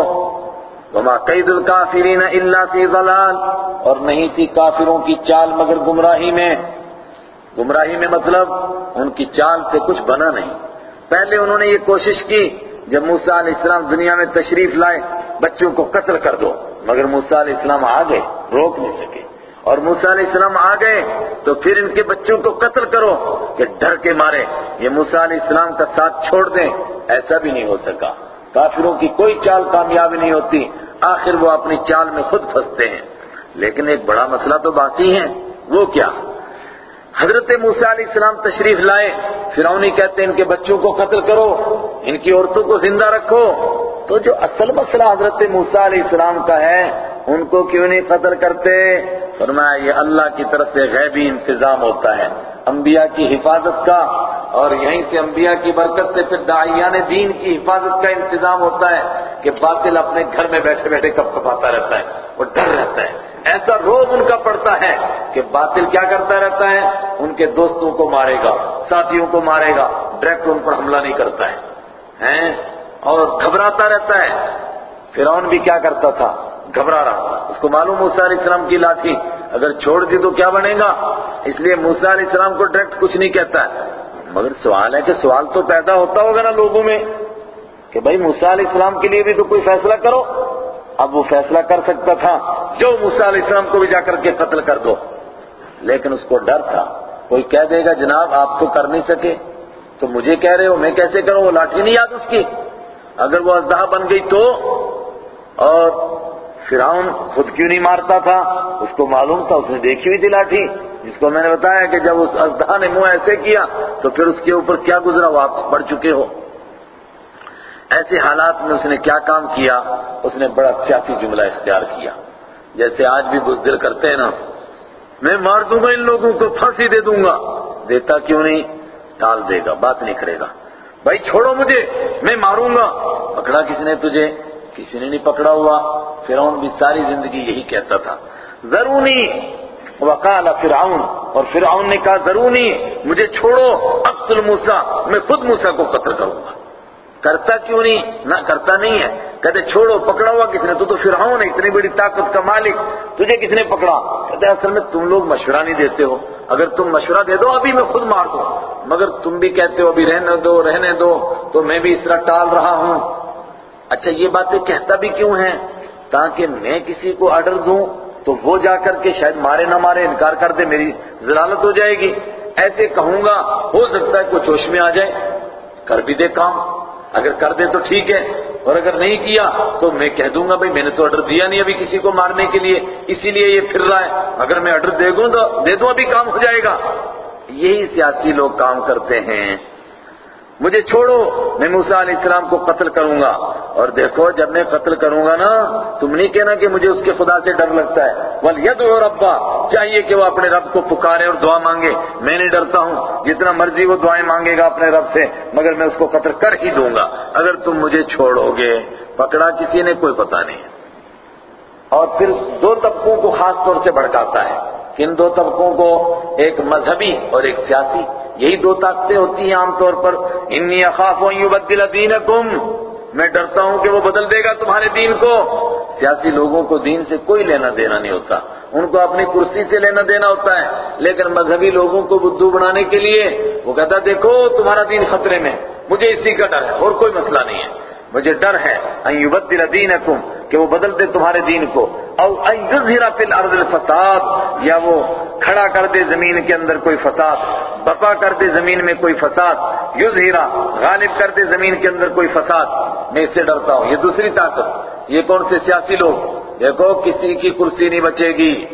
وما قید الکافرین الا فی ضلال، اور نہیں تھی کافروں کی چال مگر گمراہی میں۔ گمراہی میں مطلب ان کی چال سے کچھ بنا نہیں۔ پہلے انہوں نے یہ کوشش کی جب موسیٰ علیہ السلام دنیا میں تشریف لائے، بچوں کو قتل کر دو۔ مگر موسیٰ علیہ السلام آ گئے، روک نہیں سکے۔ اور موسیٰ علیہ السلام آ گئے تو پھر ان کے بچوں کو قتل کرو کہ ڈر کے مارے۔ یہ موسیٰ علیہ السلام کا ساتھ چھوڑ دیں، ایسا بھی نہیں ہو سکا۔ کافروں کی کوئی چال کامیابی نہیں ہوتی، آخر وہ اپنی چال میں خود پھنستے ہیں۔ لیکن ایک بڑا مسئلہ تو باقی ہے، وہ کیا؟ حضرت موسیٰ علیہ السلام تشریف لائے۔ فرعونی کہتے ہیں ان کے بچوں کو قتل کرو، ان کی عورتوں کو زندہ رکھو۔ تو جو اصل مسئلہ حضرت موسیٰ علیہ السلام کا ہے، ان کو کیوں نہیں قتل کرتے؟ فرمایا، یہ اللہ کی طرف سے غیبی انتظام ہوتا ہے۔ انبیاء کی حفاظت کا اور یہیں سے انبیاء کی برکت سے پھر داعیان دین کی حفاظت کا انتظام ہوتا ہے کہ باطل اپنے گھر میں بیٹھے بیٹھے کپ کپاتا رہتا ہے، وہ ڈر رہتا ہے۔ ایسا روب ان کا پڑتا ہے کہ باطل کیا کرتا رہتا ہے؟ ان کے دوستوں کو مارے گا، ساتھیوں کو مارے گا، ڈائریکٹ ان پر حملہ نہیں کرتا ہے۔ اور گھبراتا رہتا ہے۔ فرعون بھی کیا کرتا تھا؟ گھبرا رہا اس کو معلوم موسیٰ علیہ السلام کی لاٹھی۔ اگر چھوڑ دی تو کیا بنے گا؟ اس لیے موسیٰ علیہ السلام کو ڈائریکٹ کچھ نہیں کہتا ہے۔ مگر سوال ہے کہ سوال تو پیدا ہوتا ہوگا نا لوگوں میں کہ بھائی موسیٰ علیہ السلام کے لیے بھی تو کوئی فیصلہ کرو۔ اب وہ فیصلہ کر سکتا تھا، جو موسیٰ علیہ السلام کو بھی جا کر کے قتل کر دو۔ لیکن اس کو ڈر تھا۔ کوئی کہہ دے گا، جناب، آپ تو کر نہیں سکے۔ تو مجھے کہہ رہے ہو، میں کیسے کروں؟ وہ لاٹھی نہیں یاد اس کی۔ اگر وہ ازدہ بن گئی تو۔ اور فرعون خود کیوں نہیں مارتا تھا؟ اس کو معلوم تھا، اس نے دیکھی ہوئی تھی لاٹھی۔ جس کو میں نے بتایا کہ جب اس ازدہ نے منہ ایسے کیا، تو پھر اس کے اوپر کیا گزرا؟ وہ آپ پڑھ چکے ہو۔ ایسے حالات میں اس نے کیا کام کیا؟ اس نے بڑا سیاسی جملہ اختیار کیا۔ جیسے آج بھی بزدل کرتے ہیں نا، میں مار دوں گا ان لوگوں کو، پھانسی دے دوں گا۔ دیتا کیوں نہیں؟ ٹال دے گا، بات نہیں کرے گا۔ بھائی چھوڑو مجھے، میں ماروں گا۔ پکڑا کس نے تجھے؟ کسی نے نہیں پکڑا ہوا؟ فرعون بھی ساری زندگی یہی کہتا تھا۔ ضرونی وقال فرعون۔ اور فرعون نے کہا ضرونی مجھے چھوڑو، اقتل موسیٰ، میں خود موسیٰ کو قتل کروں گا۔ کرتا کیوں نہیں؟ نہ کرتا نہیں ہے۔ کہتے چھوڑو، پکڑا ہوا کس نے؟ تو تو فرعون ہے، اتنی بڑی طاقت کا مالک۔ تجھے کس نے پکڑا؟ کہتے اصل میں تم لوگ مشورہ نہیں دیتے ہو۔ اگر تم مشورہ دے دو، ابھی میں خود مار دوں۔ مگر تم بھی کہتے ہو، ابھی رہنے دو رہنے دو۔ تو میں بھی اس طرح ٹال رہا ہوں۔ اچھا یہ باتیں کہتا بھی کیوں ہیں؟ تاکہ میں کسی کو آرڈر دوں، تو وہ جا کر کے شاید مارے نہ مارے، انکار کر دے، میری ضلالت ہو جائے گی۔ ایسے کہوں گا، ہو سکتا ہے کوئی جوش میں آ جائے۔ کر بھی دے کام۔ اگر کر دے تو ٹھیک ہے، اور اگر نہیں کیا تو میں کہہ دوں گا بھائی میں نے تو آرڈر دیا نہیں ابھی کسی کو مارنے کے لیے، اسی لیے یہ پھر رہا ہے۔ اگر میں آرڈر دے دوں تو دے دوں، ابھی کام ہو جائے گا۔ یہی سیاسی لوگ کام کرتے ہیں۔ مجھے چھوڑو، میں موسیٰ علیہ السلام کو قتل کروں گا۔ اور دیکھو، جب میں قتل کروں گا نا، تم نہیں کہنا کہ مجھے اس کے خدا سے ڈر لگتا ہے۔ وَلْيَدْعُ رَبَّا چاہیے کہ وہ اپنے رب کو پکارے اور دعا مانگے۔ میں نہیں ڈرتا ہوں، جتنا مرضی وہ دعائیں مانگے گا اپنے رب سے، مگر میں اس کو قتل کر ہی دوں گا۔ اگر تم مجھے چھوڑو گے، پکڑا کسی نے، کوئی پتہ نہیں۔ اور پھر دو طبقوں کو خاص طور سے بھڑکاتا ہے۔ کن دو طبقوں کو؟ ایک مذہبی اور ایک سیاسی۔ یہی دو طاقتیں ہوتی ہیں عام طور پر۔ انی اخاف ان یبدل دینکم۔ میں ڈرتا ہوں کہ وہ بدل دے گا تمہارے دین کو۔ سیاسی لوگوں کو دین سے کوئی لینا دینا نہیں ہوتا۔ ان کو اپنی کرسی سے لینا دینا ہوتا ہے۔ لیکن مذہبی لوگوں کو بدھو بنانے کے لیے وہ کہتا دیکھو تمہارا دین خطرے میں، مجھے اسی کا ڈر ہے، اور کوئی مسئلہ نہیں ہے۔ مجھے ڈر ہے ان یبدل دینکم، کہ وہ بدل دے تمہارے دین کو۔ او ان یظہر فی الارض الفساد، یا وہ کھڑا کر دے زمین کے اندر کوئی فساد، بپا کر دے زمین میں کوئی فساد، یظہر، غالب کر دے زمین کے اندر کوئی فساد۔ میں اس سے ڈرتا ہوں۔ یہ دوسری طاقت۔ یہ کون سے سیاسی لوگ؟ دیکھو، کسی کی کرسی نہیں بچے گی۔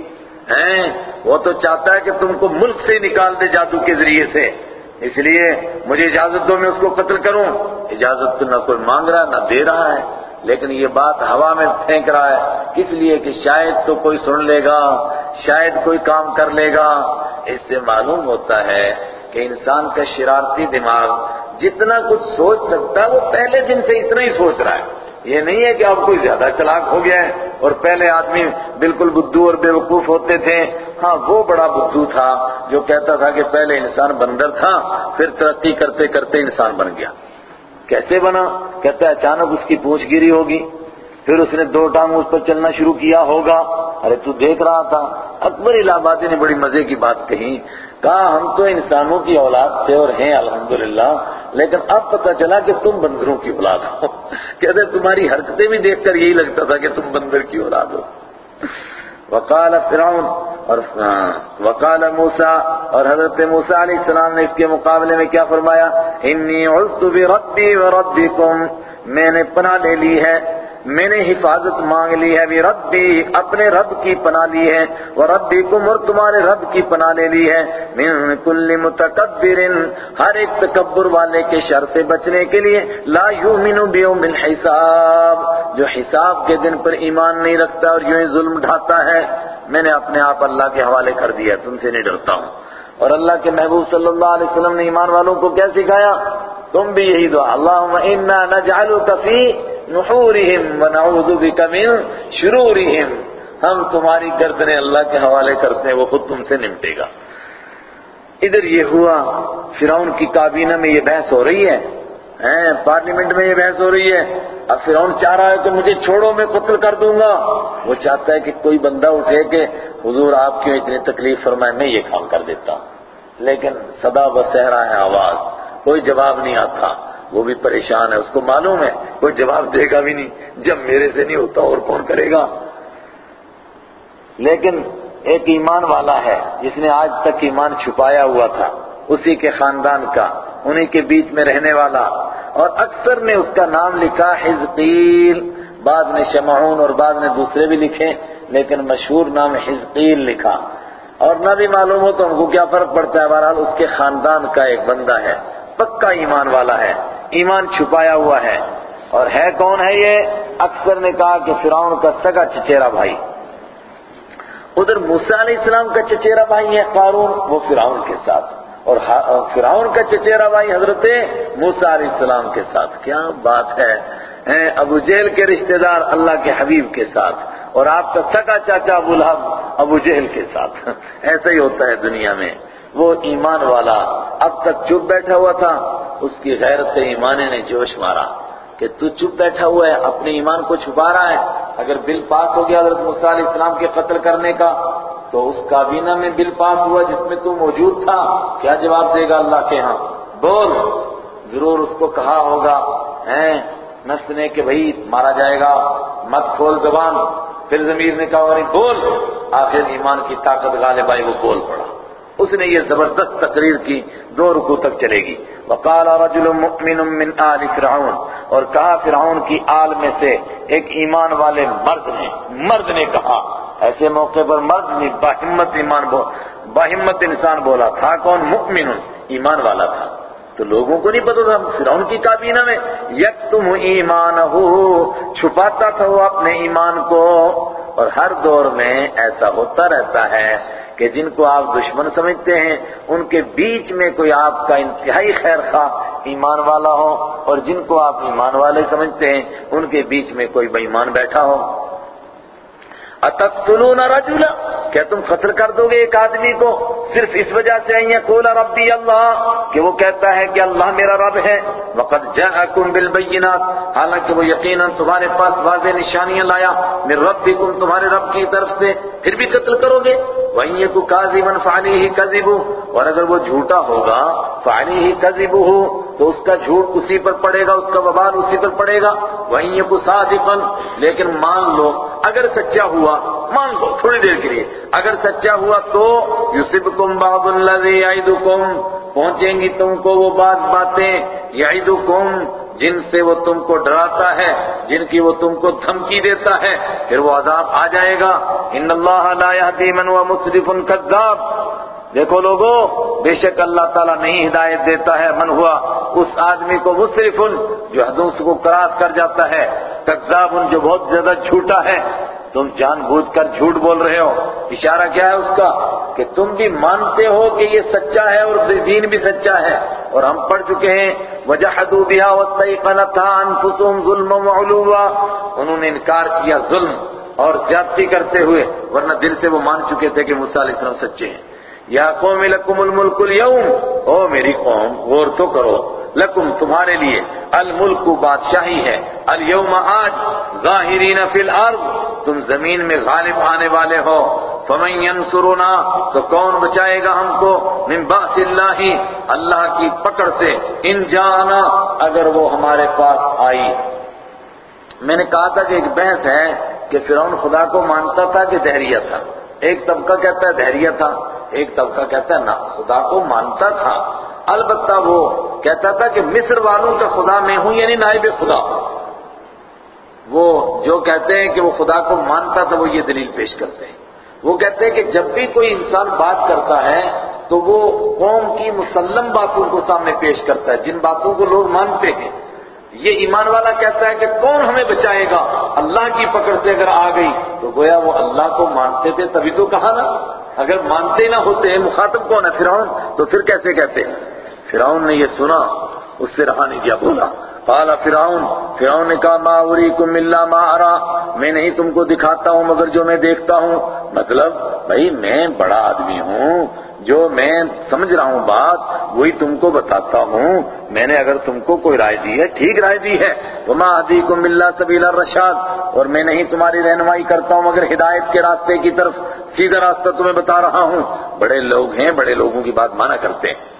ہیں؟ وہ تو چاہتا ہے کہ تم کو ملک سے نکال دے جادو کے ذریعے سے۔ اس لیے مجھے اجازت دو میں اس کو قتل کروں۔ اجازت تو نہ کوئی مانگ رہا، نہ دے رہا ہے، لیکن یہ بات ہوا میں پھینک رہا ہے۔ کس لیے کہ شاید تو کوئی سن لے گا، شاید کوئی کام کر لے گا۔ اس سے معلوم ہوتا ہے کہ انسان کا شرارتی دماغ جتنا کچھ سوچ سکتا ہے، وہ پہلے دن سے اتنا ہی سوچ رہا ہے۔ یہ نہیں ہے کہ اب کوئی زیادہ چلاک ہو گیا ہے اور پہلے آدمی بالکل بدھو اور بے وقوف ہوتے تھے۔ ہاں وہ بڑا بدھو تھا جو کہتا تھا کہ پہلے انسان بندر تھا، پھر ترقی کرتے کرتے انسان بن گیا۔ کیسے بنا؟ کہتا ہے اچانک اس کی پوچھ گری ہوگی۔ پھر اس نے دو ٹانگ اس پر چلنا شروع کیا ہوگا۔ ارے، تو دیکھ رہا تھا۔ اکبر الہ آبادی نے بڑی مزے کی بات کہی۔ کہا، ہم تو انسانوں کی اولاد تھے اور ہیں، الحمدللہ۔ لیکن اب پتہ چلا کہ تم بندروں کی اولاد ہو۔ کہتے تمہاری حرکتیں بھی دیکھ کر یہی لگتا تھا کہ تم بندر کی اولاد ہو۔ وقال فرعون اور وقال موسیٰ اور حضرت موسیٰ علیہ السلام نے اس کے مقابلے میں کیا فرمایا؟ انی عزت بربی وربکم میں نے پناہ لے لی ہے میں نے حفاظت مانگ لی ہے بھی ربی اپنے رب کی پناہ لی ہے، وہ ربی کم اور تمہارے رب کی پناہ لے لی ہے۔ من کل متکبر، ہر ایک تکبر والے کے شر سے بچنے کے لیے، لا یؤمن بیوم الحساب۔ جو حساب کے دن پر ایمان نہیں رکھتا اور یوں ہی ظلم ڈھاتا ہے، میں نے اپنے آپ اللہ کے حوالے کر دیا، تم سے نہیں ڈرتا ہوں۔ اور اللہ کے محبوب صلی اللہ علیہ وسلم نے ایمان والوں کو کیا سکھایا؟ تم بھی یہی دعا۔ اللہم انا نجعلک فی نحورہم ونعوذ بک من شرورہم۔ ہم تمہاری گردنیں اللہ کے حوالے کرتے ہیں، وہ خود تم سے نمٹے گا۔ ادھر یہ ہوا، فرعون کی کابینہ میں یہ بحث ہو رہی ہے۔ پارلیمنٹ میں یہ بحث ہو رہی ہے۔ اب فرعون چاہ رہا ہے کہ مجھے چھوڑو میں قتل کر دوں گا۔ وہ چاہتا ہے کہ کوئی بندہ اٹھے کہ حضور آپ کیوں اتنی تکلیف فرمائے، میں یہ کام کر دیتا ہوں۔ لیکن صدا بسہرا ہے آواز۔ کوئی جواب نہیں آتا وہ بھی پریشان ہے، اس کو معلوم ہے، کوئی جواب دے گا بھی نہیں۔ جب میرے سے نہیں ہوتا، اور کون کرے گا؟ لیکن ایک ایمان والا ہے، جس نے آج تک ایمان چھپایا ہوا تھا، اسی کے خاندان کا، انہی کے بیچ میں رہنے والا۔ اور اکثر نے اس کا نام لکھا حزقیل۔ بعد نے شمعون اور بعد نے دوسرے بھی لکھے، لیکن مشہور نام حزقیل لکھا۔ اور نہ بھی معلوم ہو تو ان کو کیا فرق پڑتا ہے۔ بہرحال اس کے خاندان کا ایک بندہ ہے۔ پکا ایمان والا ہے، ایمان چھپایا ہوا ہے۔ اور ہے کون ہے یہ؟ اکثر نے کہا کہ فرعون کا سگا چچیرا بھائی۔ ادھر موسیٰ علیہ السلام کا چچیرا بھائی ہے قارون، وہ فرعون کے ساتھ۔ اور فرعون کا چچیرا بھائی حضرت موسیٰ علیہ السلام کے ساتھ۔ کیا بات ہے؟ ابو جہل کے رشتہ دار اللہ کے حبیب کے ساتھ۔ اور آپ کا سگا چاچا ابو لہب ابو جہل کے ساتھ۔ ایسا ہی ہوتا ہے دنیا میں۔ وہ ایمان والا اب تک چپ بیٹھا ہوا تھا، اس کی غیرت ایمانے نے جوش مارا کہ تو چپ بیٹھا ہوا ہے، اپنے ایمان کو چھپا رہا ہے۔ اگر بل پاس ہو گیا حضرت موسیٰ علیہ السلام کے قتل کرنے کا، تو اس کابینہ میں بل پاس ہوا جس میں تو موجود تھا۔ کیا جواب دے گا اللہ کے ہاں؟ بول، ضرور اس کو کہا ہوگا۔ ہیں نفس نے کہ بھئی مارا جائے گا۔ مت کھول زبان۔ پھر ضمیر نے کہا نہیں بول۔ آخر ایمان کی طاقت غالب آئی، وہ بول پڑا۔ اس نے یہ زبردست تقریر کی، دو رکو تک چلے گی۔ وقال رجل مؤمن من آل فرعون، اور کہا فرعون کی آل میں سے ایک ایمان والے مرد نے مرد نے کہا، ایسے موقع پر مرد نے باہمت ایمان باہمت انسان بولا تھا، کون؟ مؤمن، ایمان والا تھا۔ تو لوگوں کو نہیں پتا تھا، فرعون کی کابینہ میں یک تم ایمان ہو چھپاتا تھا وہ اپنے ایمان کو۔ اور ہر دور میں ایسا ہوتا رہتا ہے کہ جن کو آپ دشمن سمجھتے ہیں، ان کے بیچ میں کوئی آپ کا انتہائی خیر خواہ ایمان والا ہو اور جن کو آپ ایمان والے سمجھتے ہیں، ان کے بیچ میں کوئی بے ایمان بیٹھا ہو۔ اتقتلون رجلا؟ کیا تم قتل کر دو گے ایک آدمی کو؟ صرف اس وجہ سے آئیے کولا ربی اللہ، کہ وہ کہتا ہے کہ اللہ میرا رب ہے۔ وقد جاءکم بالبینات، حالانکہ وہ یقیناً تمہارے پاس واضح نشانیاں لایا۔ من ربکم تمہارے رب کی طرف سے، پھر بھی قتل کرو گے۔ وہیں کو کاذبا فعلیہ کذب اور اگر وہ جھوٹا ہوگا فعلیہ کذب ہو تو اس کا جھوٹ اسی پر پڑے گا، اس کا وبال اسی پر پڑے گا۔ وہیں کو صادقا، لیکن مان لو، اگر سچا ہوا، مان لو تھوڑی دیر کے لیے، اگر سچا ہوا تو یوسفکم بعض الذی یعدکم، پہنچیں گی تم کو وہ بات باتیں، یعدکم جن سے وہ تم کو ڈراتا ہے، جن کی وہ تم کو دھمکی دیتا ہے، پھر وہ عذاب آ جائے گا۔ ان اللہ لا يهدي من هو مسرف كذاب دیکھو لوگو، بے شک اللہ تعالیٰ نہیں ہدایت دیتا ہے، من ہوا، اس آدمی کو مصرف جو حدوں کو کراس کر جاتا ہے، کذاب جو بہت زیادہ جھوٹا ہے۔ تم جان بوجھ کر جھوٹ بول رہے ہو۔ اشارہ کیا ہے اس کا؟ کہ تم بھی مانتے ہو کہ یہ سچا ہے اور دین بھی سچا ہے۔ اور ہم پڑھ چکے ہیں، وجحدوا بها واستيقنتها انفسهم ظلما وعلوا۔ انہوں نے انکار کیا ظلم اور زیادتی کرتے ہوئے، ورنہ دل سے وہ مان چکے تھے کہ موسیٰ علیہ السلام سچے ہیں۔ یا قوم لکم الملک اليوم او میری قوم، غور تو کرو۔ لکم تمہارے لیے الملک بادشاہی ہے۔ اليوم آج ظاہرین فی الارض، تم زمین میں غالب آنے والے ہو۔ فمن ینصرنا، تو کون بچائے گا ہم کو؟ من باس اللہ اللہ کی پکڑ سے۔ ان جانا، اگر وہ ہمارے پاس آئی۔ میں نے کہا تھا کہ ایک بحث ہے کہ فرعون خدا کو مانتا تھا کہ دہریہ تھا۔ ایک طبقہ کہتا ہے دہریہ تھا۔ ایک طبقہ کہتا ہے، نہ خدا کو مانتا تھا۔ البتہ وہ کہتا تھا کہ مصر والوں کا خدا میں ہوں یعنی نائب خدا۔ وہ جو کہتے ہیں کہ وہ خدا کو مانتا تھا، وہ یہ دلیل پیش کرتے ہیں۔ وہ کہتے ہیں کہ جب بھی کوئی انسان بات کرتا ہے، تو وہ قوم کی مسلم باتوں کو سامنے پیش کرتا ہے، جن باتوں کو لوگ مانتے ہیں۔ یہ ایمان والا کہتا ہے کہ کون ہمیں بچائے گا؟ اللہ کی پکڑ سے اگر آ گئی، تو گویا وہ اللہ کو مانتے تھے، تبھی تو کہا نا۔ اگر مانتے نہ ہوتے مخاطب کون ہے؟ فرعون. تو پھر کیسے کہتے؟ فرعون نے یہ سنا، اس سے رہا نہیں دیا، بولا۔ قال فرعون فرعون نے کہا، ما اریکم الا ما ارا، میں نہیں تم کو دکھاتا ہوں، مگر جو میں دیکھتا ہوں۔ مطلب بھائی، میں بڑا آدمی ہوں، جو میں سمجھ رہا ہوں بات، وہی تم کو بتاتا ہوں۔ میں نے اگر تم کو کوئی رائے دی ہے، ٹھیک رائے دی ہے۔ وما اهديكم الا سبيل الرشاد، اور میں نہیں تمہاری رہنمائی کرتا ہوں، مگر ہدایت کے راستے کی طرف سیدھا راستہ تمہیں بتا رہا ہوں۔ بڑے لوگ ہیں، بڑے لوگوں کی بات مانا کرتے ہیں۔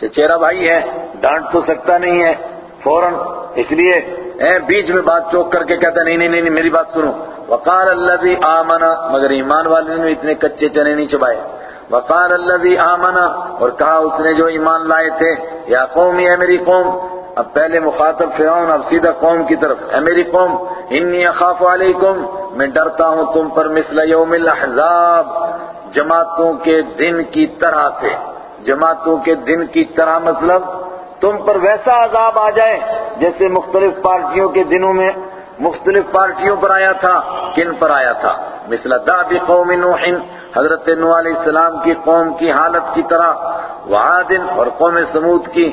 چچیرا بھائی ہے، ڈانٹ تو سکتا نہیں ہے فوراً. اس لیے بیچ میں بات چوک کر کے کہتا نہیں نہیں نہیں میری بات سنو. وقال الذي آمنا، مگر ایمان والے نے اتنے کچے چنے نہیں چبائے وقال الذي آمنا، اور کہا اس نے جو ایمان لائے تھے، یا قوم ہے میری قوم، اب پہلے مخاطب فرعون، اب سیدھا قوم کی طرف. اے میری قوم، انی اخاف علیکم، میں ڈرتا ہوں تم پر مثل یوم الاحزاب، جماعتوں کے دن کی طرح سے. جماعتوں کے دن کی طرح مطلب تم پر ویسا عذاب آ جائے جیسے مختلف پارٹیوں کے دنوں میں مختلف پارٹیوں پر آیا تھا، کن پر آیا تھا؟ مثل داب قوم نوح، حضرت نوح علیہ السلام کی قوم کی حالت کی طرح، وعاد اور قوم سمود کی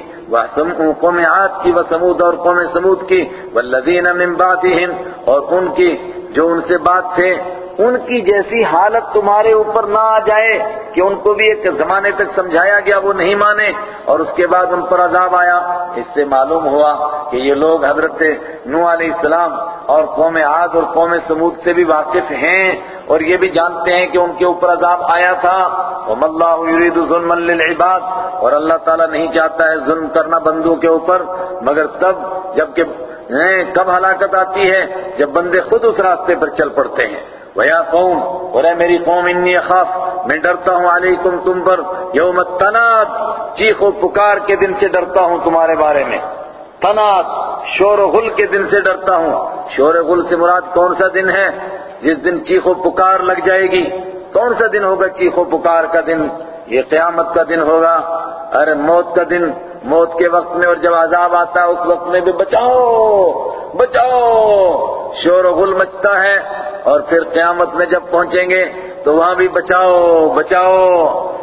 قوم عاد کی و سمود اور قوم سمود کی، والذین من بعدہم، اور ان کی جو ان سے بات تھے ان کی جیسی حالت تمہارے اوپر نہ آ جائے کہ ان کو بھی ایک زمانے تک سمجھایا گیا وہ نہیں مانے اور اس کے بعد ان پر عذاب آیا۔ اس سے معلوم ہوا کہ یہ لوگ حضرت نو علیہ السلام اور قوم عاد اور قوم سمود سے بھی واقف ہیں اور یہ بھی جانتے ہیں کہ ان کے اوپر عذاب آیا تھا۔ وَمَ اللَّهُ يُرِيدُ ظُلْمًا لِلْعِبَادِ اور اللہ تعالیٰ نہیں چاہتا ہے ظلم کرنا بندوں کے اوپر، مگر تب جبکہ کب ہلاکت آتی ہے جب بندے خود اس راستے پر چل پڑتے ہیں۔ ویا قوم، اور اے میری قوم انی اخاف میں ڈرتا ہوں علیکم تم پر یوم التناد چیخ و پکار کے دن سے ڈرتا ہوں تمہارے بارے میں۔ تناد، شور و غل کے دن سے ڈرتا ہوں۔ شور و غل سے مراد کون سا دن ہے؟ جس دن چیخ و پکار لگ جائے گی۔ کون سا دن ہوگا چیخ و پکار کا دن؟ یہ قیامت کا دن ہوگا۔ ارے موت کا دن۔ موت کے وقت میں اور جب عذاب آتا ہے، اس وقت میں بھی بچاؤ بچاؤ۔ شور و غل مچتا ہے۔ اور پھر قیامت میں جب پہنچیں گے تو وہاں بھی بچاؤ بچاؤ۔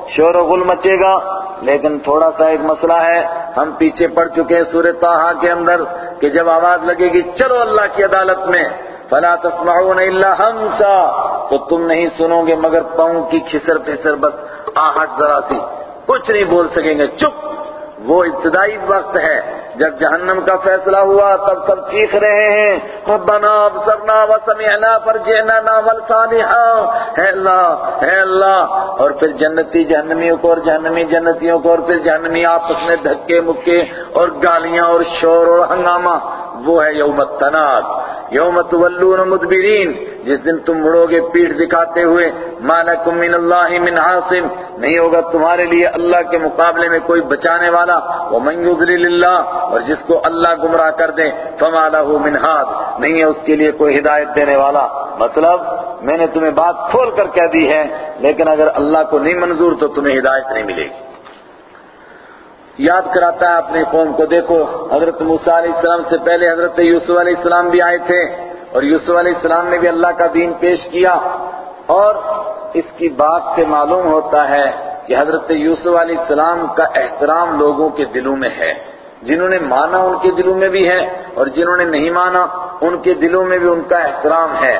شور و غل مچے گا۔ لیکن تھوڑا سا ایک مسئلہ ہے، ہم پیچھے پڑ چکے ہیں سورہ تاہا کے اندر کہ جب آواز لگے گی، چلو اللہ کی عدالت میں۔ فلا تسمعون الا ہمسا تو تم نہیں سنو گے مگر پاؤں کی کھسر پھسر بس آہٹ ذرا سی۔ کچھ نہیں بول سکیں گے۔ چپ۔ وہ ابتدائی وقت ہے۔ جب جہنم کا فیصلہ ہوا، تب سب چیخ رہے ہیں۔ ربنا ابصرنا وسمعنا فرجعنا نعمل صالحا۔ ہے اللہ ہے اللہ۔ اور پھر جنتی جہنمیوں کو اور جہنمی جنتیوں کو اور پھر جہنمی آپس میں دھکے مکے اور گالیاں اور شور اور ہنگامہ۔ وہ ہے یوم التناد. یوم تولون مدبرین. جس دن تم مڑو گے پیٹھ دکھاتے ہوئے مالکم من اللہ من عاصم. نہیں ہوگا تمہارے لیے اللہ کے مقابلے میں کوئی بچانے والا. ومن یضلل اللہ اور جس کو اللہ گمراہ کر دے، فما له من ہاد نہیں ہے اس کے لیے کوئی ہدایت دینے والا. مطلب میں نے تمہیں بات کھول کر کہہ دی ہے، لیکن اگر اللہ کو نہیں منظور تو تمہیں ہدایت نہیں ملے گی. یاد کراتا ہے اپنی قوم کو دیکھو، حضرت موسیٰ علیہ السلام سے پہلے حضرت یوسف علیہ السلام بھی آئے تھے اور یوسف علیہ السلام نے بھی اللہ کا دین پیش کیا۔ اور اس کی بات سے معلوم ہوتا ہے کہ حضرت یوسف علیہ السلام کا احترام لوگوں کے دلوں میں ہے۔ جنہوں نے مانا ان کے دلوں میں بھی ہے اور جنہوں نے نہیں مانا ان کے دلوں میں بھی ان کا احترام ہے۔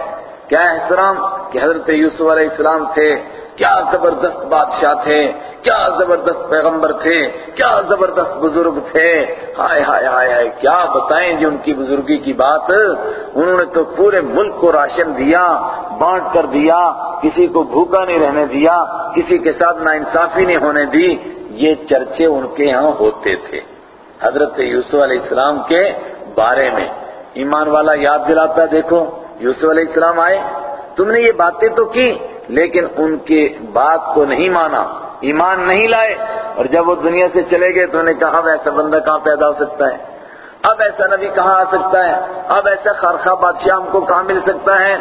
کیا احترام؟ کہ حضرت یوسف علیہ السلام تھے۔ کیا زبردست بادشاہ تھے، کیا زبردست پیغمبر تھے، کیا زبردست بزرگ تھے۔ ہائے ہائے ہائے ہائے، کیا بتائیں جی ان کی بزرگی کی بات؟ انہوں نے تو پورے ملک کو راشن دیا، بانٹ کر دیا، کسی کو بھوکا نہیں رہنے دیا، کسی کے ساتھ ناانصافی نہیں ہونے دی۔ یہ چرچے ان کے ہاں ہوتے تھے۔ حضرت یوسف علیہ السلام کے بارے میں۔ ایمان والا یاد دلاتا دیکھو، یوسف علیہ السلام آئے، تم نے یہ باتیں تو کی لیکن ان کے بات کو نہیں مانا، ایمان نہیں لائے۔ اور جب وہ دنیا سے چلے گئے تو انہیں کہا، اب ایسا بندہ کہاں پیدا ہو سکتا ہے؟ اب ایسا نبی کہاں آ سکتا ہے؟ اب ایسا خرخہ بادشاہ ہم کو کہاں مل سکتا ہے؟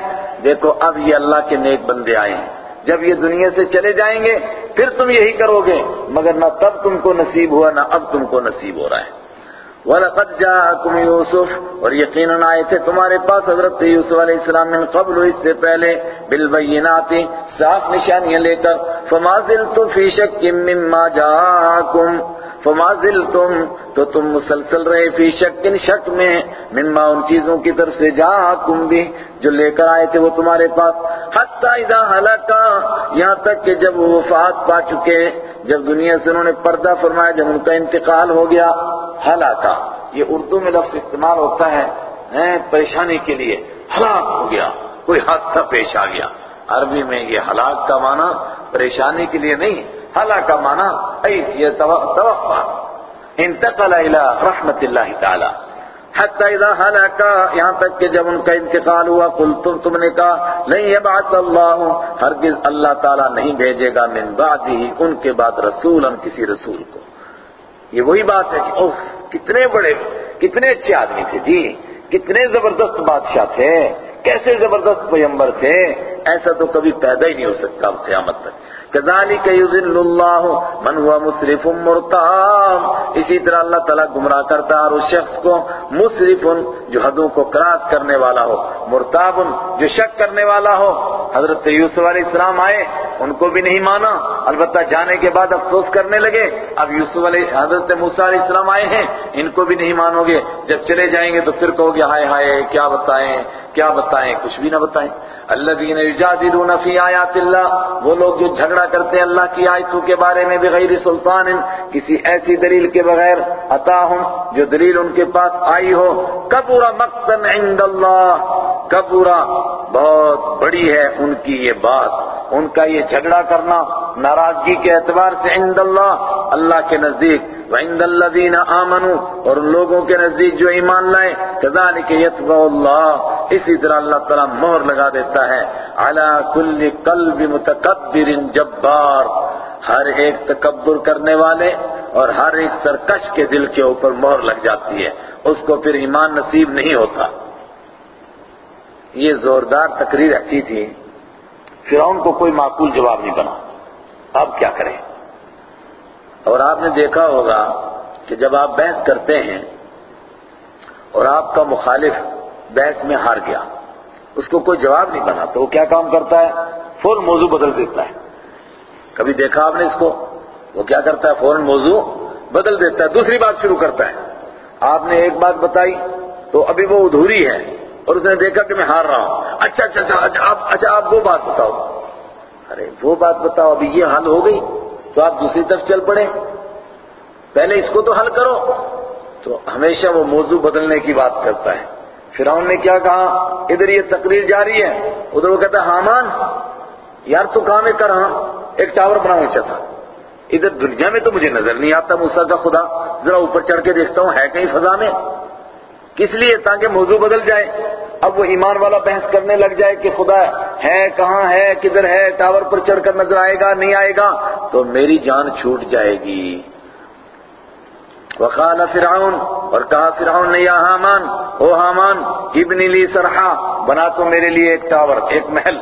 دیکھو، اب یہ اللہ کے نیک بندے آئے ہیں۔ جب یہ دنیا سے چلے جائیں گے، پھر تم یہی کرو گے۔ مگر نہ تب تم کو نصیب ہوا، نہ اب تم کو نصیب ہو رہا ہے۔ وَلَقَدْ جَاءَكُمْ يُوسُفُ اور یقیناً آئے تھے تمہارے پاس حضرت یوسف علیہ السلام من قبل اس سے پہلے بالبینات صاف نشانیاں لے کر، فَمَا زِلْتُ فِي شک مما جَاءَكُمْ فما زلتم، تو تم مسلسل رہے فی شک شک میں، مما ان چیزوں کی طرف سے جاءکم بھی، جو لے کر آئے تھے وہ تمہارے پاس۔ حتی اذا ہلاکا یہاں تک کہ جب وہ وفات پا چکے، جب دنیا سے انہوں نے پردہ فرمایا، جب ان کا انتقال ہو گیا ہلاکا یہ اردو میں لفظ استعمال ہوتا ہے پریشانی کے لیے۔ ہلاک ہو گیا، کوئی حادثہ پیش آ گیا۔ عربی میں یہ ہلاک کا معنی پریشانی کے لیے نہیں ہلاک کا معنی یہ توقع انتقل الى رحمت اللہ تعالی۔ حتی اذا حلقا یہاں تک کہ جب ان کا انتقال ہوا قل تم تم نے کہا نہیں یبعث اللہ، ہرگز اللہ تعالیٰ نہیں بھیجے گا من بعدی ان کے بعد رسول کسی رسول کو۔ یہ وہی بات ہے کہ اوہ کتنے بڑے، کتنے اچھے آدمی تھے۔ جی کتنے زبردست بادشاہ تھے۔ کیسے زبردست پیمبر تھے۔ ایسا تو کبھی پیدا ہی نہیں ہو سکتا قیامت تک۔ كذلك يذل اللہ من هو مسرف مرتاب اسی طرح اللہ تعالیٰ گمراہ کرتا ہے اور اس شخص کو مسرف جو حدوں کو کراس کرنے والا ہو، مرتاب جو شک کرنے والا ہو۔ حضرت یوسف علیہ السلام آئے، ان کو بھی نہیں مانا۔ البتہ جانے کے بعد افسوس کرنے لگے۔ اب یوسف علیہ، حضرت موسیٰ علیہ السلام آئے ہیں، ان کو بھی نہیں مانو گے۔ جب چلے جائیں گے تو پھر کہو گے، ہائے ہائے، کیا بتائیں؟ کیا بتائیں؟ کچھ بھی نہ بتائیں۔ اللہ یجادلون فی آیات اللہ، وہ لوگ جو جھگڑا کرتے ہیں اللہ کی آیتوں کے بارے میں بغیر سلطان، کسی ایسی دلیل کے بغیر عطا ہوں جو دلیل ان کے پاس آئی ہو۔ کبورا مقصد عند اللہ، کبورا بہت بڑی ہے ان کی یہ بات۔ ان کا یہ جھگڑا کرنا ناراضگی کے اعتبار سے عند اللہ اللہ کے نزدیک۔ وعند الذین آمنوا، اور لوگوں کے نزدیک جو ایمان لائے كذلك يتبع اللہ، اسی طرح اللہ تعالیٰ مہر لگا دیتا ہے۔ على كل قلب متکبر جبار، ہر ایک تکبر کرنے والے اور ہر ایک سرکش کے دل کے اوپر مہر لگ جاتی ہے۔ اس کو پھر ایمان نصیب نہیں ہوتا۔ یہ زوردار تقریر ایسی تھی۔ فرعون کو کوئی معقول جواب نہیں بنا۔ اب کیا کریں؟ اور آپ نے دیکھا ہوگا کہ جب آپ بحث کرتے ہیں اور آپ کا مخالف بحث میں ہار گیا، اس کو کوئی جواب نہیں بنا، تو وہ کیا کام کرتا ہے؟ فوراً موضوع بدل دیتا ہے۔ کبھی دیکھا آپ نے اس کو؟ وہ کیا کرتا ہے؟ فوراً موضوع بدل دیتا ہے۔ دوسری بات شروع کرتا ہے۔ آپ نے ایک بات بتائی تو ابھی وہ ادھوری ہے اور اس نے دیکھا کہ میں ہار رہا ہوں۔ اچھا اچھا اچھا اچھا آپ اچھا آپ وہ بات بتاؤ۔ ارے، وہ بات بتاؤ، ابھی یہ حل ہو گئی۔ تو آپ دوسری طرف چل پڑے پہلے اس کو تو حل کرو۔ تو ہمیشہ وہ موضوع بدلنے کی بات کرتا ہے۔ فرعون نے کیا کہا؟ ادھر یہ تقریر جاری ہے۔ ادھر وہ کہتا ہے حامان یار تو کہاں میں کر رہا ایک ٹاور بناؤں اچھا تھا۔ ادھر دنیا میں تو مجھے نظر نہیں آتا، موسیٰ کا خدا۔ ذرا اوپر چڑھ کے دیکھتا ہوں، ہے کہیں فضا میں۔ کس لیے؟ تاکہ موضوع بدل جائے۔ اب وہ ایمان والا بحث کرنے لگ جائے کہ خدا ہے، کہاں ہے، کدھر ہے، ٹاور پر چڑھ کر نظر آئے گا، نہیں آئے گا، تو میری جان چھوٹ جائے گی۔ وقال فرعون، اور کہا فرعون نے، یا حامان، او حامان ابن لی سرحا، بنا تو میرے لیے ایک ٹاور، ایک محل۔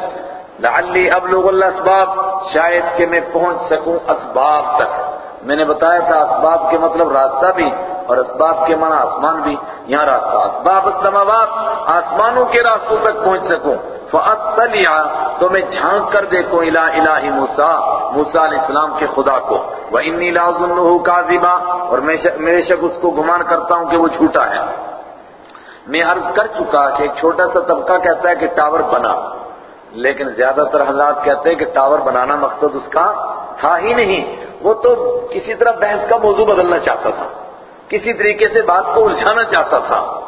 لعلی ابلغ الاسباب، شاید کہ میں پہنچ سکوں اسباب تک۔ میں نے بتایا تھا اسباب کے مطلب راستہ بھی اور اسباب کے معنی آسمان بھی۔ یہاں راستہ اسباب السماوات، آسمانوں کے راستوں تک پہنچ سکوں۔ فَأَطَّلِعَ، تو میں جھانک کر دیکھوں الہ الہ موسیٰ موسیٰ علیہ السلام کے خدا کو۔ وَإِنِّي لَأَظُنُّهُ كَاذِبًا۔ اور میرے شک اس کو گمان کرتا ہوں کہ وہ جھوٹا ہے۔ میں عرض کر چکا کہ ایک چھوٹا سا طبقہ کہتا ہے کہ ٹاور بنا۔ لیکن زیادہ تر حضرات کہتے ہیں کہ ٹاور بنانا مقصد اس کا تھا ہی نہیں۔ وہ تو کسی طرح بحث کا موضوع بدلنا چاہتا تھا۔ کسی طریقے سے بات کو الجھانا چاہتا تھا۔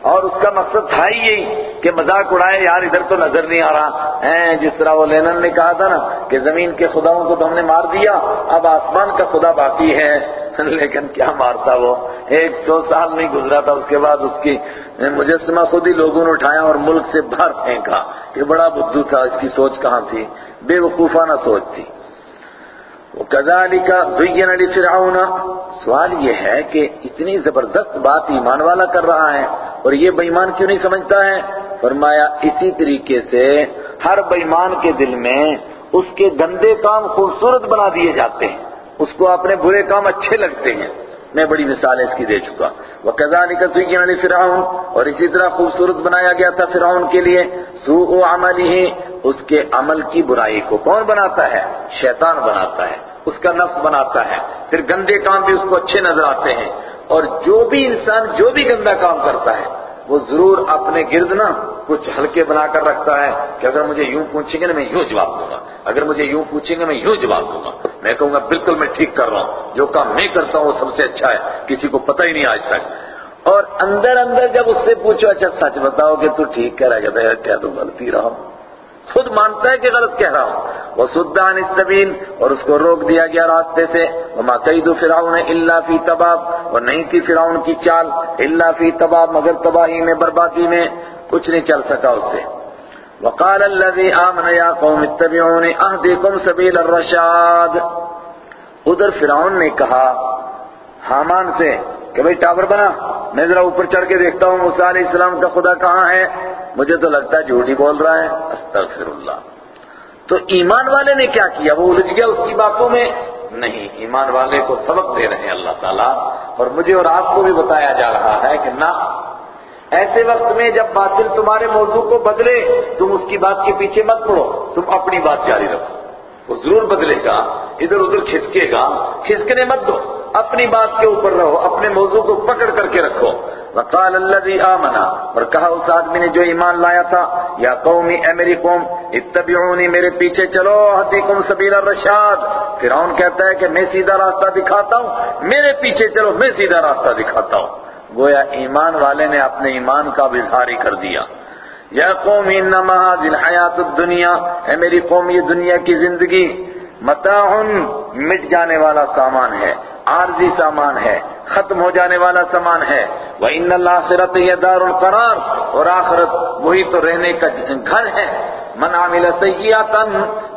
اور اس کا مقصد تھا ہی یہی کہ مذاق اڑائے، یار ادھر تو نظر نہیں آ رہا۔ ہے جس طرح وہ لینن نے کہا تھا نا کہ زمین کے خداؤں کو تو ہم نے مار دیا، اب آسمان کا خدا باقی ہے۔ لیکن کیا مارتا وہ؟ ایک سو سال نہیں گزرا تھا، اس کے بعد اس کی مجسمہ خود ہی لوگوں نے اٹھایا اور ملک سے باہر پھینکا۔ کہ بڑا بدھو تھا، اس کی سوچ کہاں تھی؟ بے وقوفانہ سوچ تھی۔ وَكَذَلِكَ کزالی کا سوال یہ ہے کہ اتنی زبردست بات ایمان والا کر رہا ہے اور یہ بےمان کیوں نہیں سمجھتا ہے؟ فرمایا، اسی طریقے سے ہر بےمان کے دل میں اس کے گندے کام خوبصورت بنا دیے جاتے ہیں۔ اس کو اپنے برے کام اچھے لگتے ہیں۔ میں بڑی مثالیں اس کی دے چکا۔ وہ کزالی کا اور اسی طرح خوبصورت بنایا گیا تھا فرعون کے لیے۔ سوء عملی اس کے عمل کی برائی کو کون بناتا ہے؟ شیطان بناتا ہے۔ اس کا نفس بناتا ہے۔ پھر گندے کام بھی اس کو اچھے نظر آتے ہیں۔ اور جو بھی انسان جو بھی گندا کام کرتا ہے، وہ ضرور اپنے گرد نا کچھ ہلکے بنا کر رکھتا ہے کہ اگر مجھے یوں پوچھیں گے نا میں یوں جواب دوں گا۔ اگر مجھے یوں پوچھیں گے میں یوں جواب دوں گا۔ میں کہوں گا بالکل میں ٹھیک کر رہا ہوں۔ جو کام میں کرتا ہوں وہ سب سے اچھا ہے، کسی کو پتہ ہی نہیں آج تک۔ اور اندر اندر جب اس سے پوچھو اچھا سچ بتاؤ کہ تو ٹھیک کہہ رہا ہے؟ کیا تو غلطی رہا خود مانتا ہے کہ غلط کہہ رہا ہوں۔ وہ سدان السبیل اور اس کو روک دیا گیا راستے سے۔ وما قید فرعون الا فی تباب، اور نہیں تھی فرعون کی چال الا فی تباب، مگر تباہی میں، بربادی میں۔ کچھ نہیں چل سکا اس سے۔ وقال الذي آمن يا قوم اتبعوني اهدكم سبيل الرشاد۔ ادھر فرعون نے کہا، حامان سے کہ بھئی ٹاور بنا، میں ذرا اوپر چڑھ کے دیکھتا ہوں موسیٰ علیہ السلام کا خدا کہاں ہے۔ مجھے تو لگتا ہے جھوٹ ہی بول رہا ہے۔ استغفر اللہ تو ایمان والے نے کیا کیا؟ وہ الجھ گیا اس کی باتوں میں؟ نہیں، ایمان والے کو سبق دے رہے ہیں اللہ تعالیٰ۔ اور مجھے اور آپ کو بھی بتایا جا رہا ہے کہ نہ ایسے وقت میں جب باطل تمہارے موضوع کو بدلے، تم اس کی بات کے پیچھے مت پڑو، تم اپنی بات جاری رکھو۔ وہ ضرور بدلے گا، ادھر ادھر کھسکے گا، کھسکنے مت دو، اپنی بات کے اوپر رہو، اپنے موضوع کو پکڑ کر کے رکھو۔ وقال الذي آمنا، اور کہا اس آدمی نے جو ایمان لایا تھا، یا قومی اے میری قوم اتبعونی میرے پیچھے چلو حدیکم سبیل الرشاد۔ فرعون کہتا ہے کہ میں سیدھا راستہ دکھاتا ہوں، میرے پیچھے چلو، میں سیدھا راستہ دکھاتا ہوں۔ گویا ایمان والے نے اپنے ایمان کا اظہار کر دیا۔ یا قوم، انما هذه الحیات الدنیا۔ اے میری قوم، یہ دنیا کی زندگی متاع مٹ جانے والا سامان ہے، عارضی سامان ہے، ختم ہو جانے والا سامان ہے۔ وَإِنَّ الْآخِرَةَ هِيَ دَارُ الْقَرَارِ۔ اور آخرت وہی تو رہنے کا گھر ہے۔ من عمل سیئاتا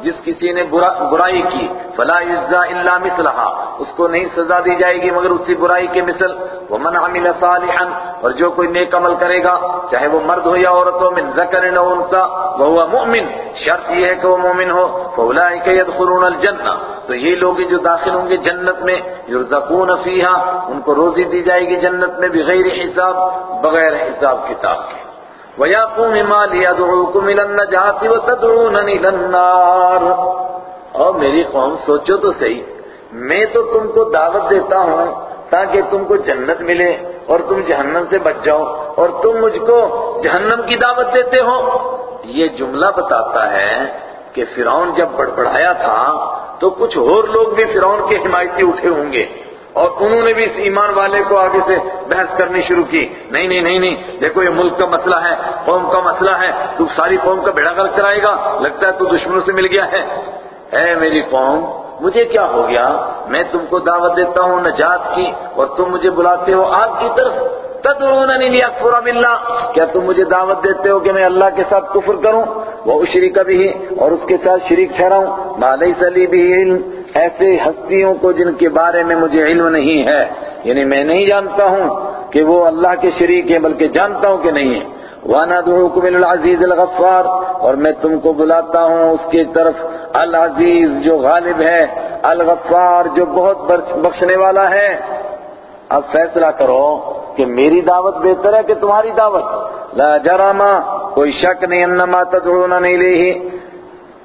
جس کسی نے برائی کی، فلا یجزا الا مثلها اس کو نہیں سزا دی جائے گی مگر اسی برائی کے مثل، ومن عمل صالحا، اور جو کوئی نیک عمل کرے گا، چاہے وہ مرد ہو یا عورت ہو، من ذکر او انثى وهو مؤمن، شرط یہ ہے کہ وہ مومن ہو فاولئک يدخلون الجنہ، تو یہ لوگ جو داخل ہوں گے جنت میں، یرزقون فیہا، ان کو روزی دی جائے گی جنت میں بغیر حساب بغیر حساب کتاب کے۔ وَيَا قُومِ مَا لِي إِلَى النَّجَاةِ وَتَدْعُونَنِي إِلَى النَّارِ۔ اور میری قوم، سوچو تو صحیح۔ میں تو تم کو دعوت دیتا ہوں تاکہ تم کو جنت ملے اور تم جہنم سے بچ جاؤ اور تم مجھ کو جہنم کی دعوت دیتے ہو۔ یہ جملہ بتاتا ہے کہ فرعون جب بڑبڑایا تھا تو کچھ اور لوگ بھی فرعون کے حمایتی اٹھے ہوں گے۔ اور انہوں نے بھی اس ایمان والے کو آگے سے بحث کرنی شروع کی۔ نہیں نہیں نہیں نہیں، دیکھو یہ ملک کا مسئلہ ہے، قوم کا مسئلہ ہے، تو ساری قوم کا بیڑا غلط کرائے گا، لگتا ہے تو دشمنوں سے مل گیا ہے۔ اے میری قوم، مجھے کیا ہو گیا؟ میں تم کو دعوت دیتا ہوں نجات کی، اور تم مجھے بلاتے ہو آگ کی طرف۔ تدعوننی لیکفر باللہ۔ کیا تم مجھے دعوت دیتے ہو کہ میں اللہ کے ساتھ کفر کروں؟ وہ شریک بھی اور اس کے ساتھ شریک ٹھہراؤں۔ ما لیس لی بھی علم۔ ایسے ہستیوں کو جن کے بارے میں مجھے علم نہیں ہے یعنی میں نہیں جانتا ہوں کہ وہ اللہ کے شریک ہیں، بلکہ جانتا ہوں کہ نہیں ہے وَأَنَا الْعَزِيزِ الْغَفَّارِ۔ اور میں تم کو بلاتا ہوں اس کی طرف العزیز جو غالب ہے، الغفار جو بہت بخشنے والا ہے۔ اب فیصلہ کرو کہ میری دعوت بہتر ہے کہ تمہاری دعوت۔ لا جراما کوئی شک نہیں، انما تدعوننی الیہ۔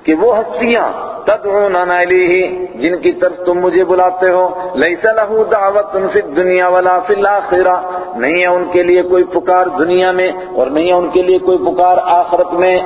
کہ وہ ہستیاں تدعوننا الیہ جن کی طرف تم مجھے بلاتے ہو لیس له دعوت فی الدنیا ولا فی الاخرہ۔ نہیں ہے ان کے لیے کوئی پکار دنیا میں، اور نہیں ہے ان کے لیے کوئی پکار آخرت میں۔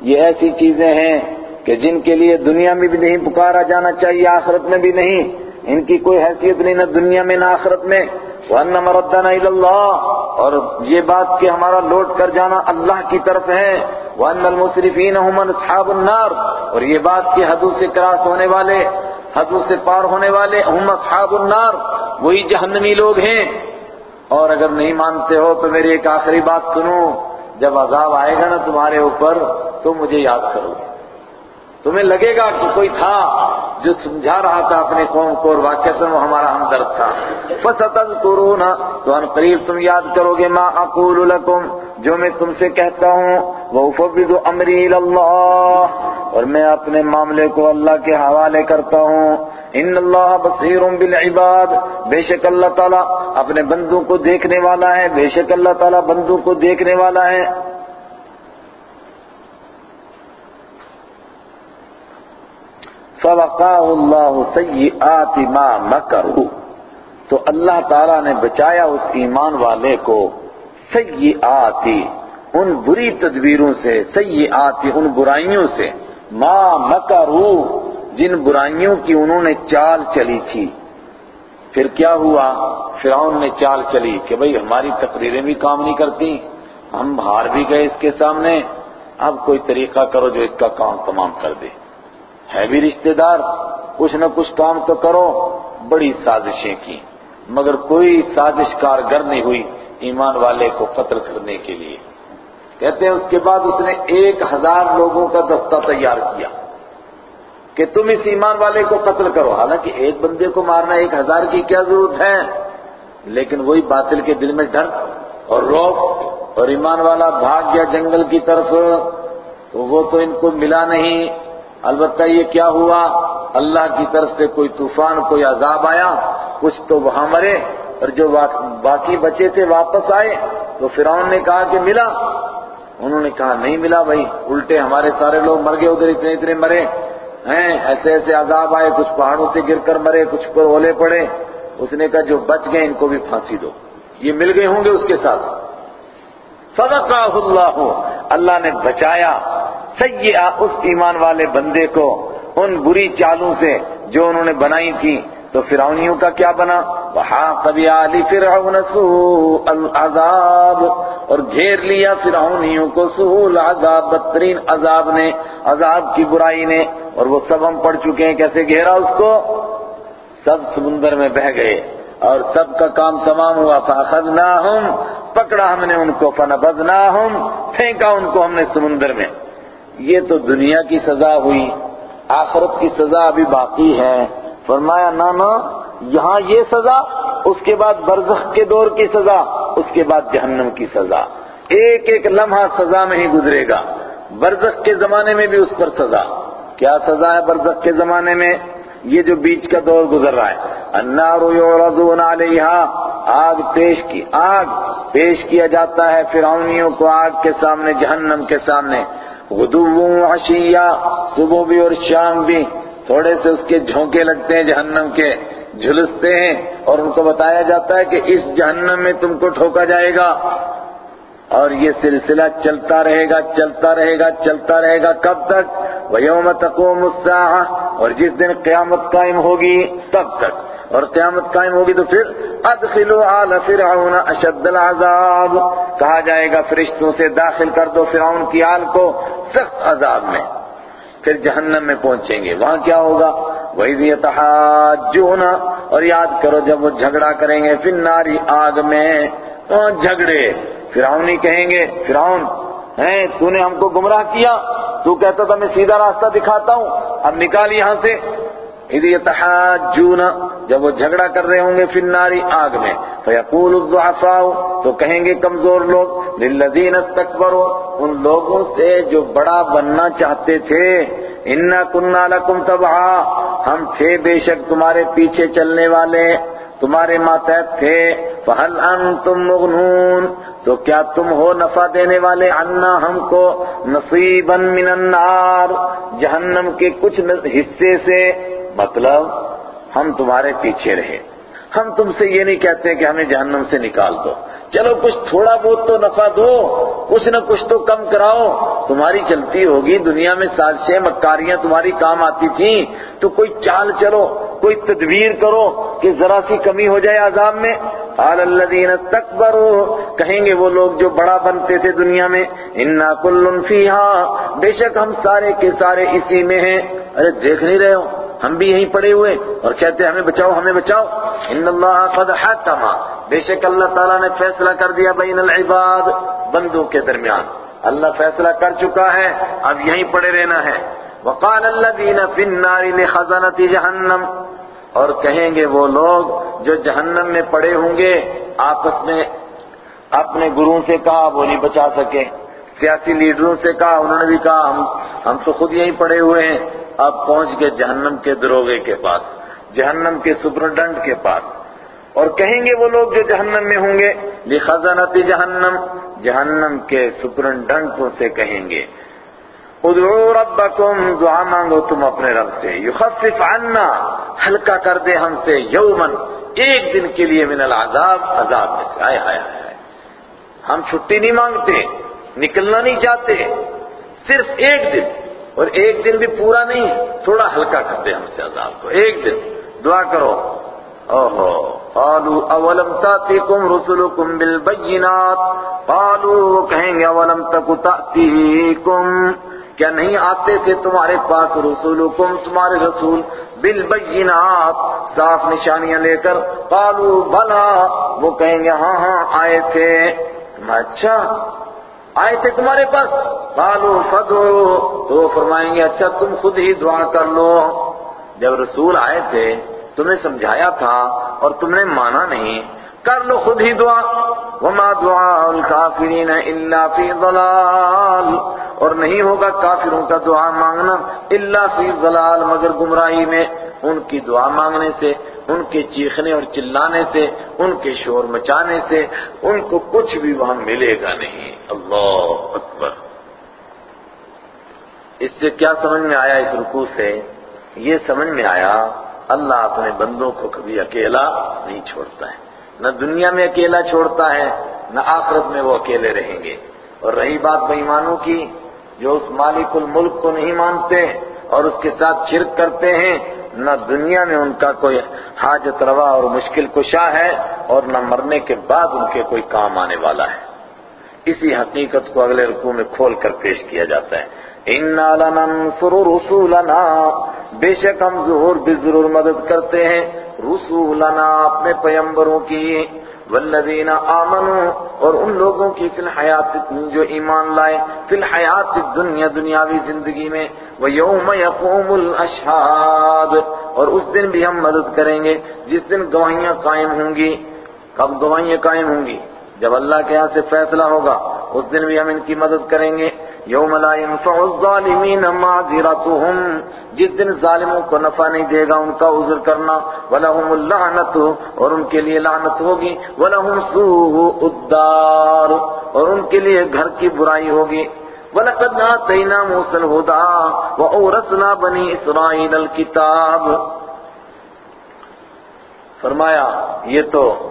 یہ ایسی چیزیں ہیں کہ جن کے لیے دنیا میں بھی نہیں پکارا جانا چاہیے، آخرت میں بھی نہیں۔ ان کی کوئی حیثیت نہیں، نہ دنیا میں، نہ آخرت میں۔ وَأَنَّ مَرَدَّنَا إِلَى اللَّهِ۔ اور یہ بات کہ ہمارا لوٹ کر جانا اللہ کی طرف ہے۔ وَأَنَّ الْمُسْرِفِينَ هُمْ أَصْحَابُ النَّارِ اور یہ بات کہ حدوں سے کراس ہونے والے، حدوں سے پار ہونے والے ہم اصحاب النار، وہی جہنمی لوگ ہیں۔ اور اگر نہیں مانتے ہو تو میری ایک آخری بات سنو، جب عذاب آئے گا نا تمہارے اوپر تو مجھے یاد کرو۔ تمہیں لگے گا کہ کوئی تھا جو سمجھا رہا تھا اپنے قوم کو اور واقع وہ ہمارا ہمدرد تھا۔ فَسَتَذْكُرُونَ تو ان قریب تم یاد کرو گے، ما اقول لکم، جو میں تم سے کہتا ہوں، وَأُفَوِّضُ أَمْرِي إِلَى اللَّهِ، اور میں اپنے معاملے کو اللہ کے حوالے کرتا ہوں۔ ان اللہ بصیر بالعباد، بے شک اللہ تعالیٰ اپنے بندوں کو دیکھنے والا ہے، بے شک اللہ تعالیٰ بندوں کو دیکھنے والا ہے۔ فَوَقَاهُ اللَّهُ سَيِّئَاتِ مَا مَكَرُوا۔ تو اللہ تعالیٰ نے بچایا اس ایمان والے کو سیئات، ان بری تدبیروں سے، سیئات، ان برائیوں سے۔ ما مکرو جن برائیوں کی انہوں نے چال چلی تھی۔ پھر کیا ہوا؟ فرعون نے چال چلی کہ بھئی ہماری تقریریں بھی کام نہیں کرتی ہم ہار بھی گئے اس کے سامنے۔ اب کوئی طریقہ کرو جو اس کا کام تمام کر دے۔ ہے بھی رشتہ دار کچھ نہ کچھ کام تو کرو۔ بڑی سازشیں کی۔ مگر کوئی سازش کارگر نہیں ہوئی ایمان والے کو قتل کرنے کے لیے۔ کہتے ہیں اس کے بعد اس نے ایک ہزار لوگوں کا دستہ تیار کیا کہ تم اس ایمان والے کو قتل کرو۔ حالانکہ ایک بندے کو مارنا ایک ہزار کی کیا ضرورت ہے؟ لیکن وہی باطل کے دل میں ڈر اور روک اور ایمان والا بھاگ گیا جنگل کی طرف۔ تو وہ تو ان کو ملا نہیں۔ البتہ یہ کیا ہوا؟ اللہ کی طرف سے کوئی طوفان، کوئی عذاب آیا؟ کچھ تو وہاں مرے اور جو باقی بچے تھے واپس آئے تو فرعون نے کہا کہ ملا۔ انہوں نے کہا، نہیں ملا بھائی، الٹے ہمارے سارے لوگ مر گئے، ادھر اتنے اتنے مرے۔ ہیں، ایسے ایسے عذاب آئے، کچھ پہاڑوں سے گر کر مرے، کچھ پر اولے پڑے۔ اس نے کہا، جو بچ گئے، ان کو بھی پھانسی دو۔ یہ مل گئے ہوں گے اس کے ساتھ۔ فَوَقَاهُ اللَّهُ۔ اللہ نے بچایا۔ سیئہ اس ایمان والے بندے کو ان بری چالوں سے جو انہوں نے بنائی تھی، تو فرعونیوں کا کیا بنا؟ وَحَاقَ بِعَالِ فِرْعَوْنَ سُوءَ الْعَذَابِ۔ اور گھیر لیا فرعونیوں کو سوء العذاب۔ بدترین عذاب نے، عذاب کی برائی نے، اور وہ سب ہم پڑھ چکے ہیں، کیسے گھیرا اس کو؟ سب سمندر میں بہ گئے، اور سب کا کام تمام ہوا۔ فَأَخَذْنَاهُمْ، پکڑا ہم نے ان کو، فَنَبَذْنَاهُمْ، پھینکا ان کو ہم نے سمندر میں۔ یہ تو دنیا کی سزا ہوئی، آخرت کی سزا ابھی باقی ہے۔ فرمایا نا نا یہاں یہ سزا، اس کے بعد برزخ کے دور کی سزا، اس کے بعد جہنم کی سزا۔ ایک ایک لمحہ سزا میں ہی گزرے گا۔ برزخ کے زمانے میں بھی اس پر سزا۔ کیا سزا ہے برزخ کے زمانے میں؟ یہ جو بیچ کا دور گزر رہا ہے۔ النار یعرضون علیہا۔ آگ پیش کی، آگ پیش کیا جاتا ہے، فرعونیوں کو آگ کے سامنے، جہنم کے سامنے۔ غدو عشیہ، صبح بھی اور شام بھی تھوڑے سے اس کے جھونکے لگتے ہیں جہنم کے، جھلستے ہیں اور ان کو بتایا جاتا ہے کہ اس جہنم میں تم کو ٹھوکا جائے گا۔ اور یہ سلسلہ چلتا رہے گا، چلتا رہے گا، چلتا رہے گا۔ کب تک؟ وَيَوْمَ تَقُومُ السَّاعَةِ اور جس دن قیامت قائم ہوگی، تب تک۔ اور قیامت قائم ہوگی تو پھر ادخلوا آل فرعون اشد العذاب۔ کہا جائے گا، فرشتوں سے داخل کر دو فرعون کی آل کو سخت عذاب میں، پھر جہنم میں پہنچیں گے۔ وہاں کیا ہوگا؟ وَإِذْ يَتَحَاجُّونَ، اور یاد کرو جب وہ جھگڑا کریں گے فِي النَّارِ آگ میں۔ ہاں، جھگڑے۔ فرعونی کہیں گے، فرعون، ہیں، تو نے ہم کو گمراہ کیا۔ تو کہتا تھا، میں سیدھا راستہ دکھاتا ہوں۔ اب نکال یہاں سے۔ اِذْ يَتَحَاجُّونَ جب وہ جھگڑا کر رہے ہوں گے فِي النَّارِ آگ میں فَيَقُولُ الضُّعَفَاءُ، تو کہیں گے کمزور لوگ لِلَّذِينَ اسْتَكْبَرُوا ان لوگوں سے جو بڑا بننا چاہتے تھے، اِنَّا كُنَّا لَكُمْ تَبْعًا، ہم تھے بے شک تمہارے پیچھے چلنے والے، تمہارے ماتحت تھے، فَهَلْ أَنْتُمْ مُغْنُونَ، تو کیا تم ہو نفع دینے والے؟ عنا ہم کو نصیبا من النار، جہنم کے کچھ حصے سے مطلب ہم تمہارے پیچھے رہے۔ ہم تم سے یہ نہیں کہتے کہ ہمیں جہنم سے نکال دو۔ چلو کچھ تھوڑا بہت تو نفع دو، کچھ نہ کچھ تو کم کراؤ۔ تمہاری چلتی ہوگی، دنیا میں سازشیں، مکاریاں تمہاری کام آتی تھیں۔ تو کوئی چال چلو، کوئی تدبیر کرو کہ ذرا سی کمی ہو جائے عذاب میں۔ قال الذين استكبروا، کہیں گے وہ لوگ جو بڑا بنتے تھے دنیا میں، انا كل فيها بے شک ہم سارے کے سارے اسی میں ہیں۔ ارے دیکھ نہیں رہے ہو۔ ہم بھی یہیں پڑے ہوئے اور کہتے ہیں ہمیں بچاؤ ہمیں بچاؤ۔ ان اللہ قد حکم۔ بے شک اللہ تعالیٰ نے فیصلہ کر دیا بین العباد بندوں کے درمیان۔ اللہ فیصلہ کر چکا ہے، اب یہیں پڑے رہنا ہے۔ وقال الذين في النار لخزنة جہنم۔ اور کہیں گے وہ لوگ جو جہنم میں پڑے ہوں گے، آپس میں اپنے گروہوں سے کہا، وہ نہیں بچا سکے۔ سیاسی لیڈروں سے کہا، انہوں نے بھی کہا، ہم ہم تو خود یہیں پڑے ہوئے ہیں۔ اب پہنچ گئے جہنم کے دروگے کے پاس، جہنم کے سپرڈنٹ کے پاس۔ اور کہیں گے وہ لوگ جو جہنم میں ہوں گے؟ لخزنت جہنم۔ جہنم کے سپرنٹنڈوں سے کہیں گے۔ ادعو ربکم، دعا مانگو تم اپنے رب سے۔ یخفف عنا، ہلکا کر دے ہم سے یومن ایک دن کے لیے من العذاب، عذاب میں سے۔ آئے آئے آئے۔ ہم چھٹی نہیں مانگتے، نکلنا نہیں چاہتے، صرف ایک دن۔ اور ایک دن بھی پورا نہیں، تھوڑا ہلکا کر دے ہم سے عذاب کو۔ ایک دن، دعا کرو۔ اوہو قالوا اولم تاتیکم رسلکم بالبینات؟ قالوا وہ کہیں گے، اولم تک تاتیکم کیا نہیں آتے تھے تمہارے پاس رسولکم تمہارے رسول بالبینات؟ صاف نشانیاں لے کر قالوا بلا، وہ کہیں گے ہاں ہاں آئے تھے۔ اچھا آئے تھے تمہارے پاس؟ قالو فدو تو فرمائیں گے اچھا تم خود ہی دعا کر لو۔ جب رسول آئے تھے، تمہیں سمجھایا تھا اور تم نے مانا نہیں کر لو خود ہی دعا۔ وما دعاء الكافرین الا فی ضلال۔ اور نہیں ہوگا کافروں کا دعا مانگنا الا فی ضلال، مگر گمراہی میں۔ ان کی دعا مانگنے سے، ان کے چیخنے اور چلانے سے، ان کے شور مچانے سے، ان کو کچھ بھی وہاں ملے گا نہیں۔ اللہ اکبر۔ اس سے کیا سمجھ میں آیا اس رکوع سے؟ یہ سمجھ میں آیا، اللہ اپنے بندوں کو کبھی اکیلا نہیں چھوڑتا ہے۔ نہ دنیا میں اکیلا چھوڑتا ہے، نہ آخرت میں وہ اکیلے رہیں گے۔ اور رہی بات بےمانوں کی، جو اس مالک الملک کو نہیں مانتے اور اس کے ساتھ شرک کرتے ہیں، نہ دنیا میں ان کا کوئی حاجت روا اور مشکل کشا ہے اور نہ مرنے کے بعد ان کے کوئی کام آنے والا ہے۔ اسی حقیقت کو اگلے رکوع میں کھول کر پیش کیا جاتا ہے۔ اِنَّا لَنَنصُرُ رُسُولَنَا۔ بے شک ہم ضرور بھی ضرور مدد کرتے ہیں۔ رسولنا اپنے پیمبروں کی، والذین آمنوا اور ان لوگوں کی فی الحیات، جو ایمان لائے، فی الحیات دنیا دنیاوی زندگی میں وَيَوْمَ يَقُومُ الْأَشْهَادِ اور اس دن بھی ہم مدد کریں گے، جس دن گواہیاں قائم ہوں گی۔ کب گواہیاں قائم ہوں گی؟ جب اللہ کے ہاں سے فیصلہ ہوگا، اس دن بھی ہم ان کی مدد کریں گے۔ یوم لا ينفع الظالمین معذرتهم، جس دن ظالموں کو نفع نہیں دے گا ان کا عذر کرنا، ولہم اللعنت، اور ان کے لیے لعنت ہوگی، ولہم سوء الدار، اور ان کے لیے گھر کی برائی ہوگی۔ وَلَقَدْ آتَيْنَا مُوسَى الْهُدَى وَأَوْرَثْنَا بَنِي إِسْرَائِيلَ الْكِتَابِ فرمایا، یہ تو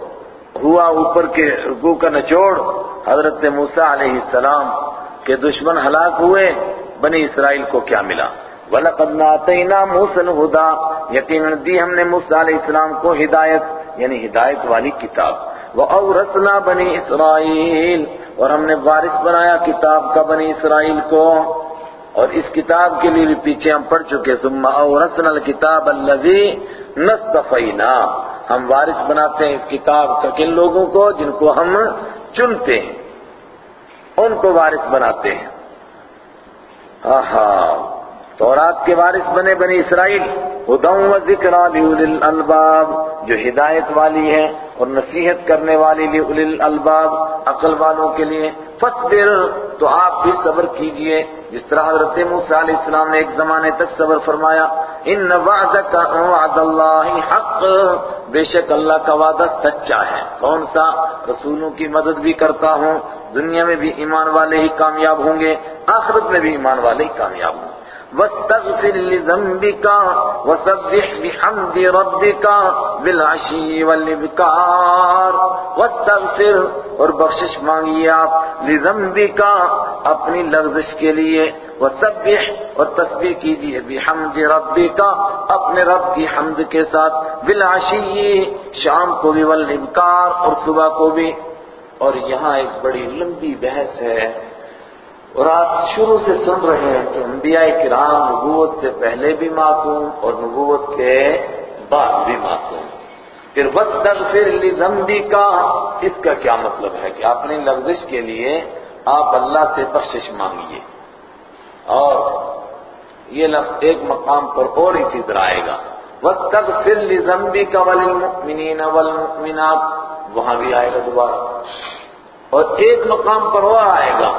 ہوا اوپر کے رکوع کا نچوڑ، حضرت موسیٰ علیہ السلام۔ کہ دشمن ہلاک ہوئے، بنی اسرائیل کو کیا ملا؟ وَلَقَدْ نَاتَيْنَا مُوسَى الْهُدَى، یقیناً دی ہم نے موسیٰ علیہ السلام کو ہدایت یعنی ہدایت والی کتاب۔ وَأَوْرَثْنَا بَنِي إِسْرَائِيل، اور ہم نے وارث بنایا کتاب کا بنی اسرائیل کو۔ اور اس کتاب کے لیے بھی پیچھے ہم پڑھ چکے، ثم اورثنا الكتاب الذي نصطفینا ہم وارث بناتے ہیں اس کتاب کا کن لوگوں کو؟ جن کو ہم چنتے ہیں۔ ان کو وارث بناتے ہیں۔ آہا، تورات کے وارث بنے بنی اسرائیل۔ ہدم و ذکر الباب جو ہدایت والی ہے اور نصیحت کرنے والی لی الباب عقل والوں کے لیے فصبر تو آپ بھی صبر کیجیے۔ جس طرح حضرت موسیٰ علیہ السلام نے ایک زمانے تک صبر فرمایا، ان وعدک وعد اللہ حق. بے شک اللہ کا وعدہ سچا ہے۔ کون سا؟ رسولوں کی مدد بھی کرتا ہوں۔ دنیا میں بھی ایمان والے ہی کامیاب ہوں گے، آخرت میں بھی ایمان والے ہی کامیاب ہوں۔ گے واستغفر لذنبك وسبح بحمد ربك بالعشي والابكار واستغفر اور بخشش مانگیے آپ لذنبك اپنی لغزش کے لیے، وسبح اور تسبیح کیجیے، بحمد ربك اپنے رب کی حمد کے ساتھ، بالعشی، شام کو بھی والابکار اور صبح کو بھی۔ اور یہاں ایک بڑی لمبی بحث ہے۔ اور آپ شروع سے سن رہے ہیں کہ انبیاء کرام نبوت سے پہلے بھی معصوم اور نبوت کے بعد بھی معصوم۔ پھر وَاسْتَغْفِرْ لِذَنْبِكَ کا اس کا کیا مطلب ہے کہ اپنی لغزش کے لیے آپ اللہ سے بخشش مانگیے۔ اور یہ لفظ ایک مقام پر اور اسی طرح آئے گا۔ وَاسْتَغْفِرْ لِذَنْبِكَ وَلِلْمُؤْمِنِينَ وَالْمُؤْمِنَاتِ۔ وہاں بھی آئے گا دوبارہ۔ اور ایک مقام پر اور آئے گا۔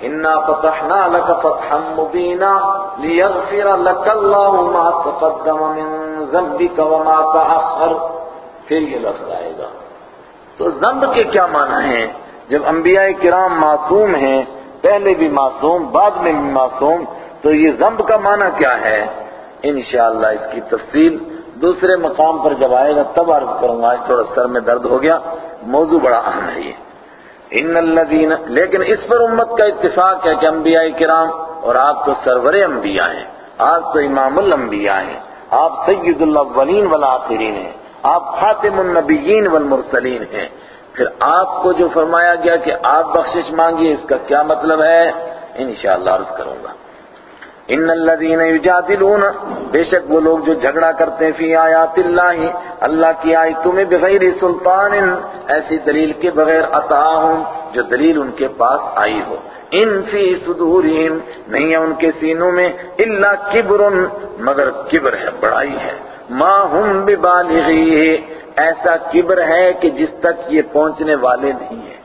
انا فتحنا لك فتحا مبينا ليغفر لك الله ما تقدم من ذنبك وما تأخر۔ پھر یہ لفظ آئے گا۔ تو ذنب کے کیا معنی ہیں؟ جب انبیاء کرام معصوم ہیں، پہلے بھی معصوم، بعد میں بھی معصوم، تو یہ ذنب کا معنی کیا ہے؟ انشاءاللہ اس کی تفصیل دوسرے مقام پر جب آئے گا، تب عرض کروں گا تھوڑا سر میں درد ہو گیا، موضوع بڑا اہم ہے یہ۔ ان الذین، لیکن اس پر امت کا اتفاق ہے کہ انبیاء کرام، اور آپ تو سرور انبیاء ہیں، آپ تو امام الانبیاء ہیں، آپ سید الاولین والآخرین ہیں۔ آپ خاتم النبیین والمرسلین ہیں۔ پھر آپ کو جو فرمایا گیا کہ آپ بخشش مانگیے، اس کا کیا مطلب ہے؟ انشاءاللہ عرض کروں گا۔ ان الذين يجادلون بے شک وہ لوگ جو جھگڑا کرتے ہیں فی آیات اللہ اللہ کی آیتوں میں بغیر سلطان، ایسی دلیل کے بغیر عطا ہوں، جو دلیل ان کے پاس آئی ہو۔ ان فی صدورہم، نہیں ہے ان کے سینوں میں، الا کبر، مگر کبر ہے، بڑائی ہے۔ ما ہم ببالغی ایسا کبر ہے کہ جس تک یہ پہنچنے والے نہیں ہیں۔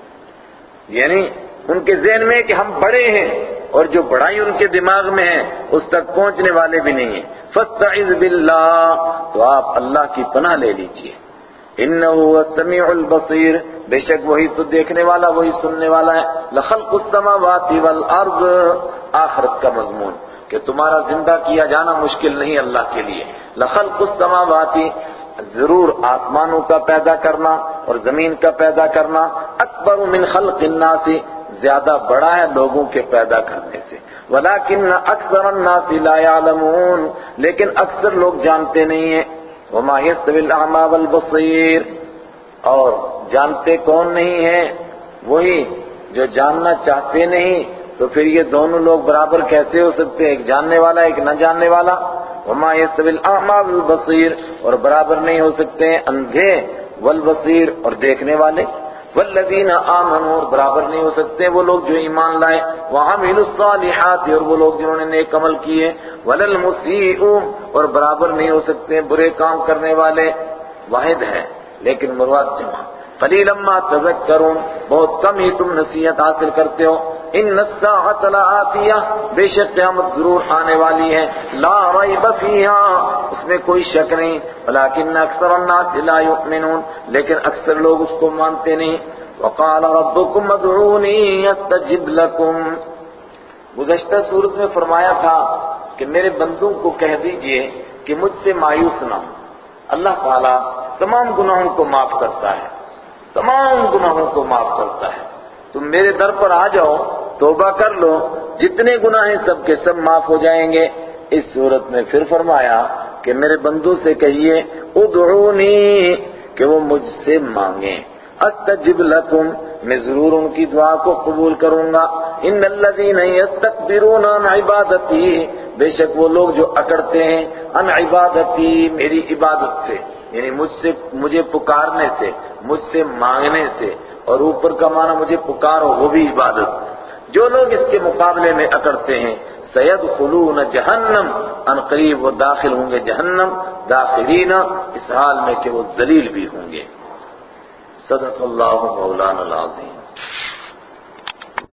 یعنی ان کے ذہن میں کہ ہم بڑے ہیں اور جو بڑائی ان کے دماغ میں ہے، اس تک پہنچنے والے بھی نہیں ہیں۔ فَاسْتَعِذْ بِاللَّهِ تو آپ اللہ کی پناہ لے لیجیے۔ انه السميع البصير بے شک وہی تو دیکھنے والا، وہی سننے والا ہے۔ لخلق السماوات والارض، آخرت کا مضمون۔ کہ تمہارا زندہ کیا جانا مشکل نہیں اللہ کے لیے۔ لخلق السماوات، ضرور آسمانوں کا پیدا کرنا اور زمین کا پیدا کرنا۔ اکبر من خلق الناس، زیادہ بڑا ہے لوگوں کے پیدا کرنے سے۔ ولیکن اکثر الناس لا يعلمون۔ لیکن اکثر لوگ جانتے نہیں ہیں۔ وما يستوي الاعمى والبصير۔ اور جانتے کون نہیں ہیں؟ وہی جو جاننا چاہتے نہیں۔ تو پھر یہ دونوں لوگ برابر کیسے ہو سکتے ہیں؟ ایک جاننے والا، ایک نہ جاننے والا؟ وما يستوي الاعمى والبصير اور برابر نہیں ہو سکتے اندھے والبصیر اور دیکھنے والے۔ والذین آمنوا اور برابر نہیں ہو سکتے وہ لوگ جو ایمان لائے۔ وعملوا الصالحات اور وہ لوگ جنہوں نے نیک عمل کیے۔ وللمسیء اور برابر نہیں ہو سکتے برے کام کرنے والے۔ واحد ہے لیکن مراد جمع۔ قلیلا ما تذکرون بہت کم ہی تم نصیحت حاصل کرتے ہو۔ ان الساعت لآتیہ بے شک قیامت ضرور آنے والی ہے۔ لا ریب فیہا، اس میں کوئی شک نہیں۔ ولیکن اکثر الناس لا یؤمنون، لیکن اکثر لوگ اس کو مانتے نہیں۔ وقال ربکم ادعونی استجب لکم۔ گزشتہ صورت میں فرمایا تھا کہ میرے بندوں کو کہہ دیجیے کہ مجھ سے مایوس نہ ہوں اللہ تعالیٰ تمام گناہوں کو معاف کرتا ہے۔ تمام گناہوں کو معاف کرتا ہے۔ تم میرے در پر آ جاؤ، توبہ کر لو، جتنے گناہ ہیں سب کے سب معاف ہو جائیں گے۔ اس صورت میں پھر فرمایا کہ میرے بندوں سے کہیے، ادعونی، کہ وہ مجھ سے مانگیں۔ استجب لکم، میں ضرور ان کی دعا کو قبول کروں گا۔ ان الذین یستکبرون عن عبادتی، بے شک وہ لوگ جو اکڑتے ہیں ان عبادتی، میری عبادت سے یعنی مجھ سے، مجھے پکارنے سے، مجھ سے مانگنے سے۔ اور اوپر کا معنی مجھے پکارو، وہ بھی عبادت۔ جو لوگ اس کے مقابلے میں اکڑتے ہیں سید خلون جہنم، ان قریب وہ داخل ہوں گے جہنم، داخلین اس حال میں کہ وہ ذلیل بھی ہوں گے۔ صدق اللہ مولانا العظیم۔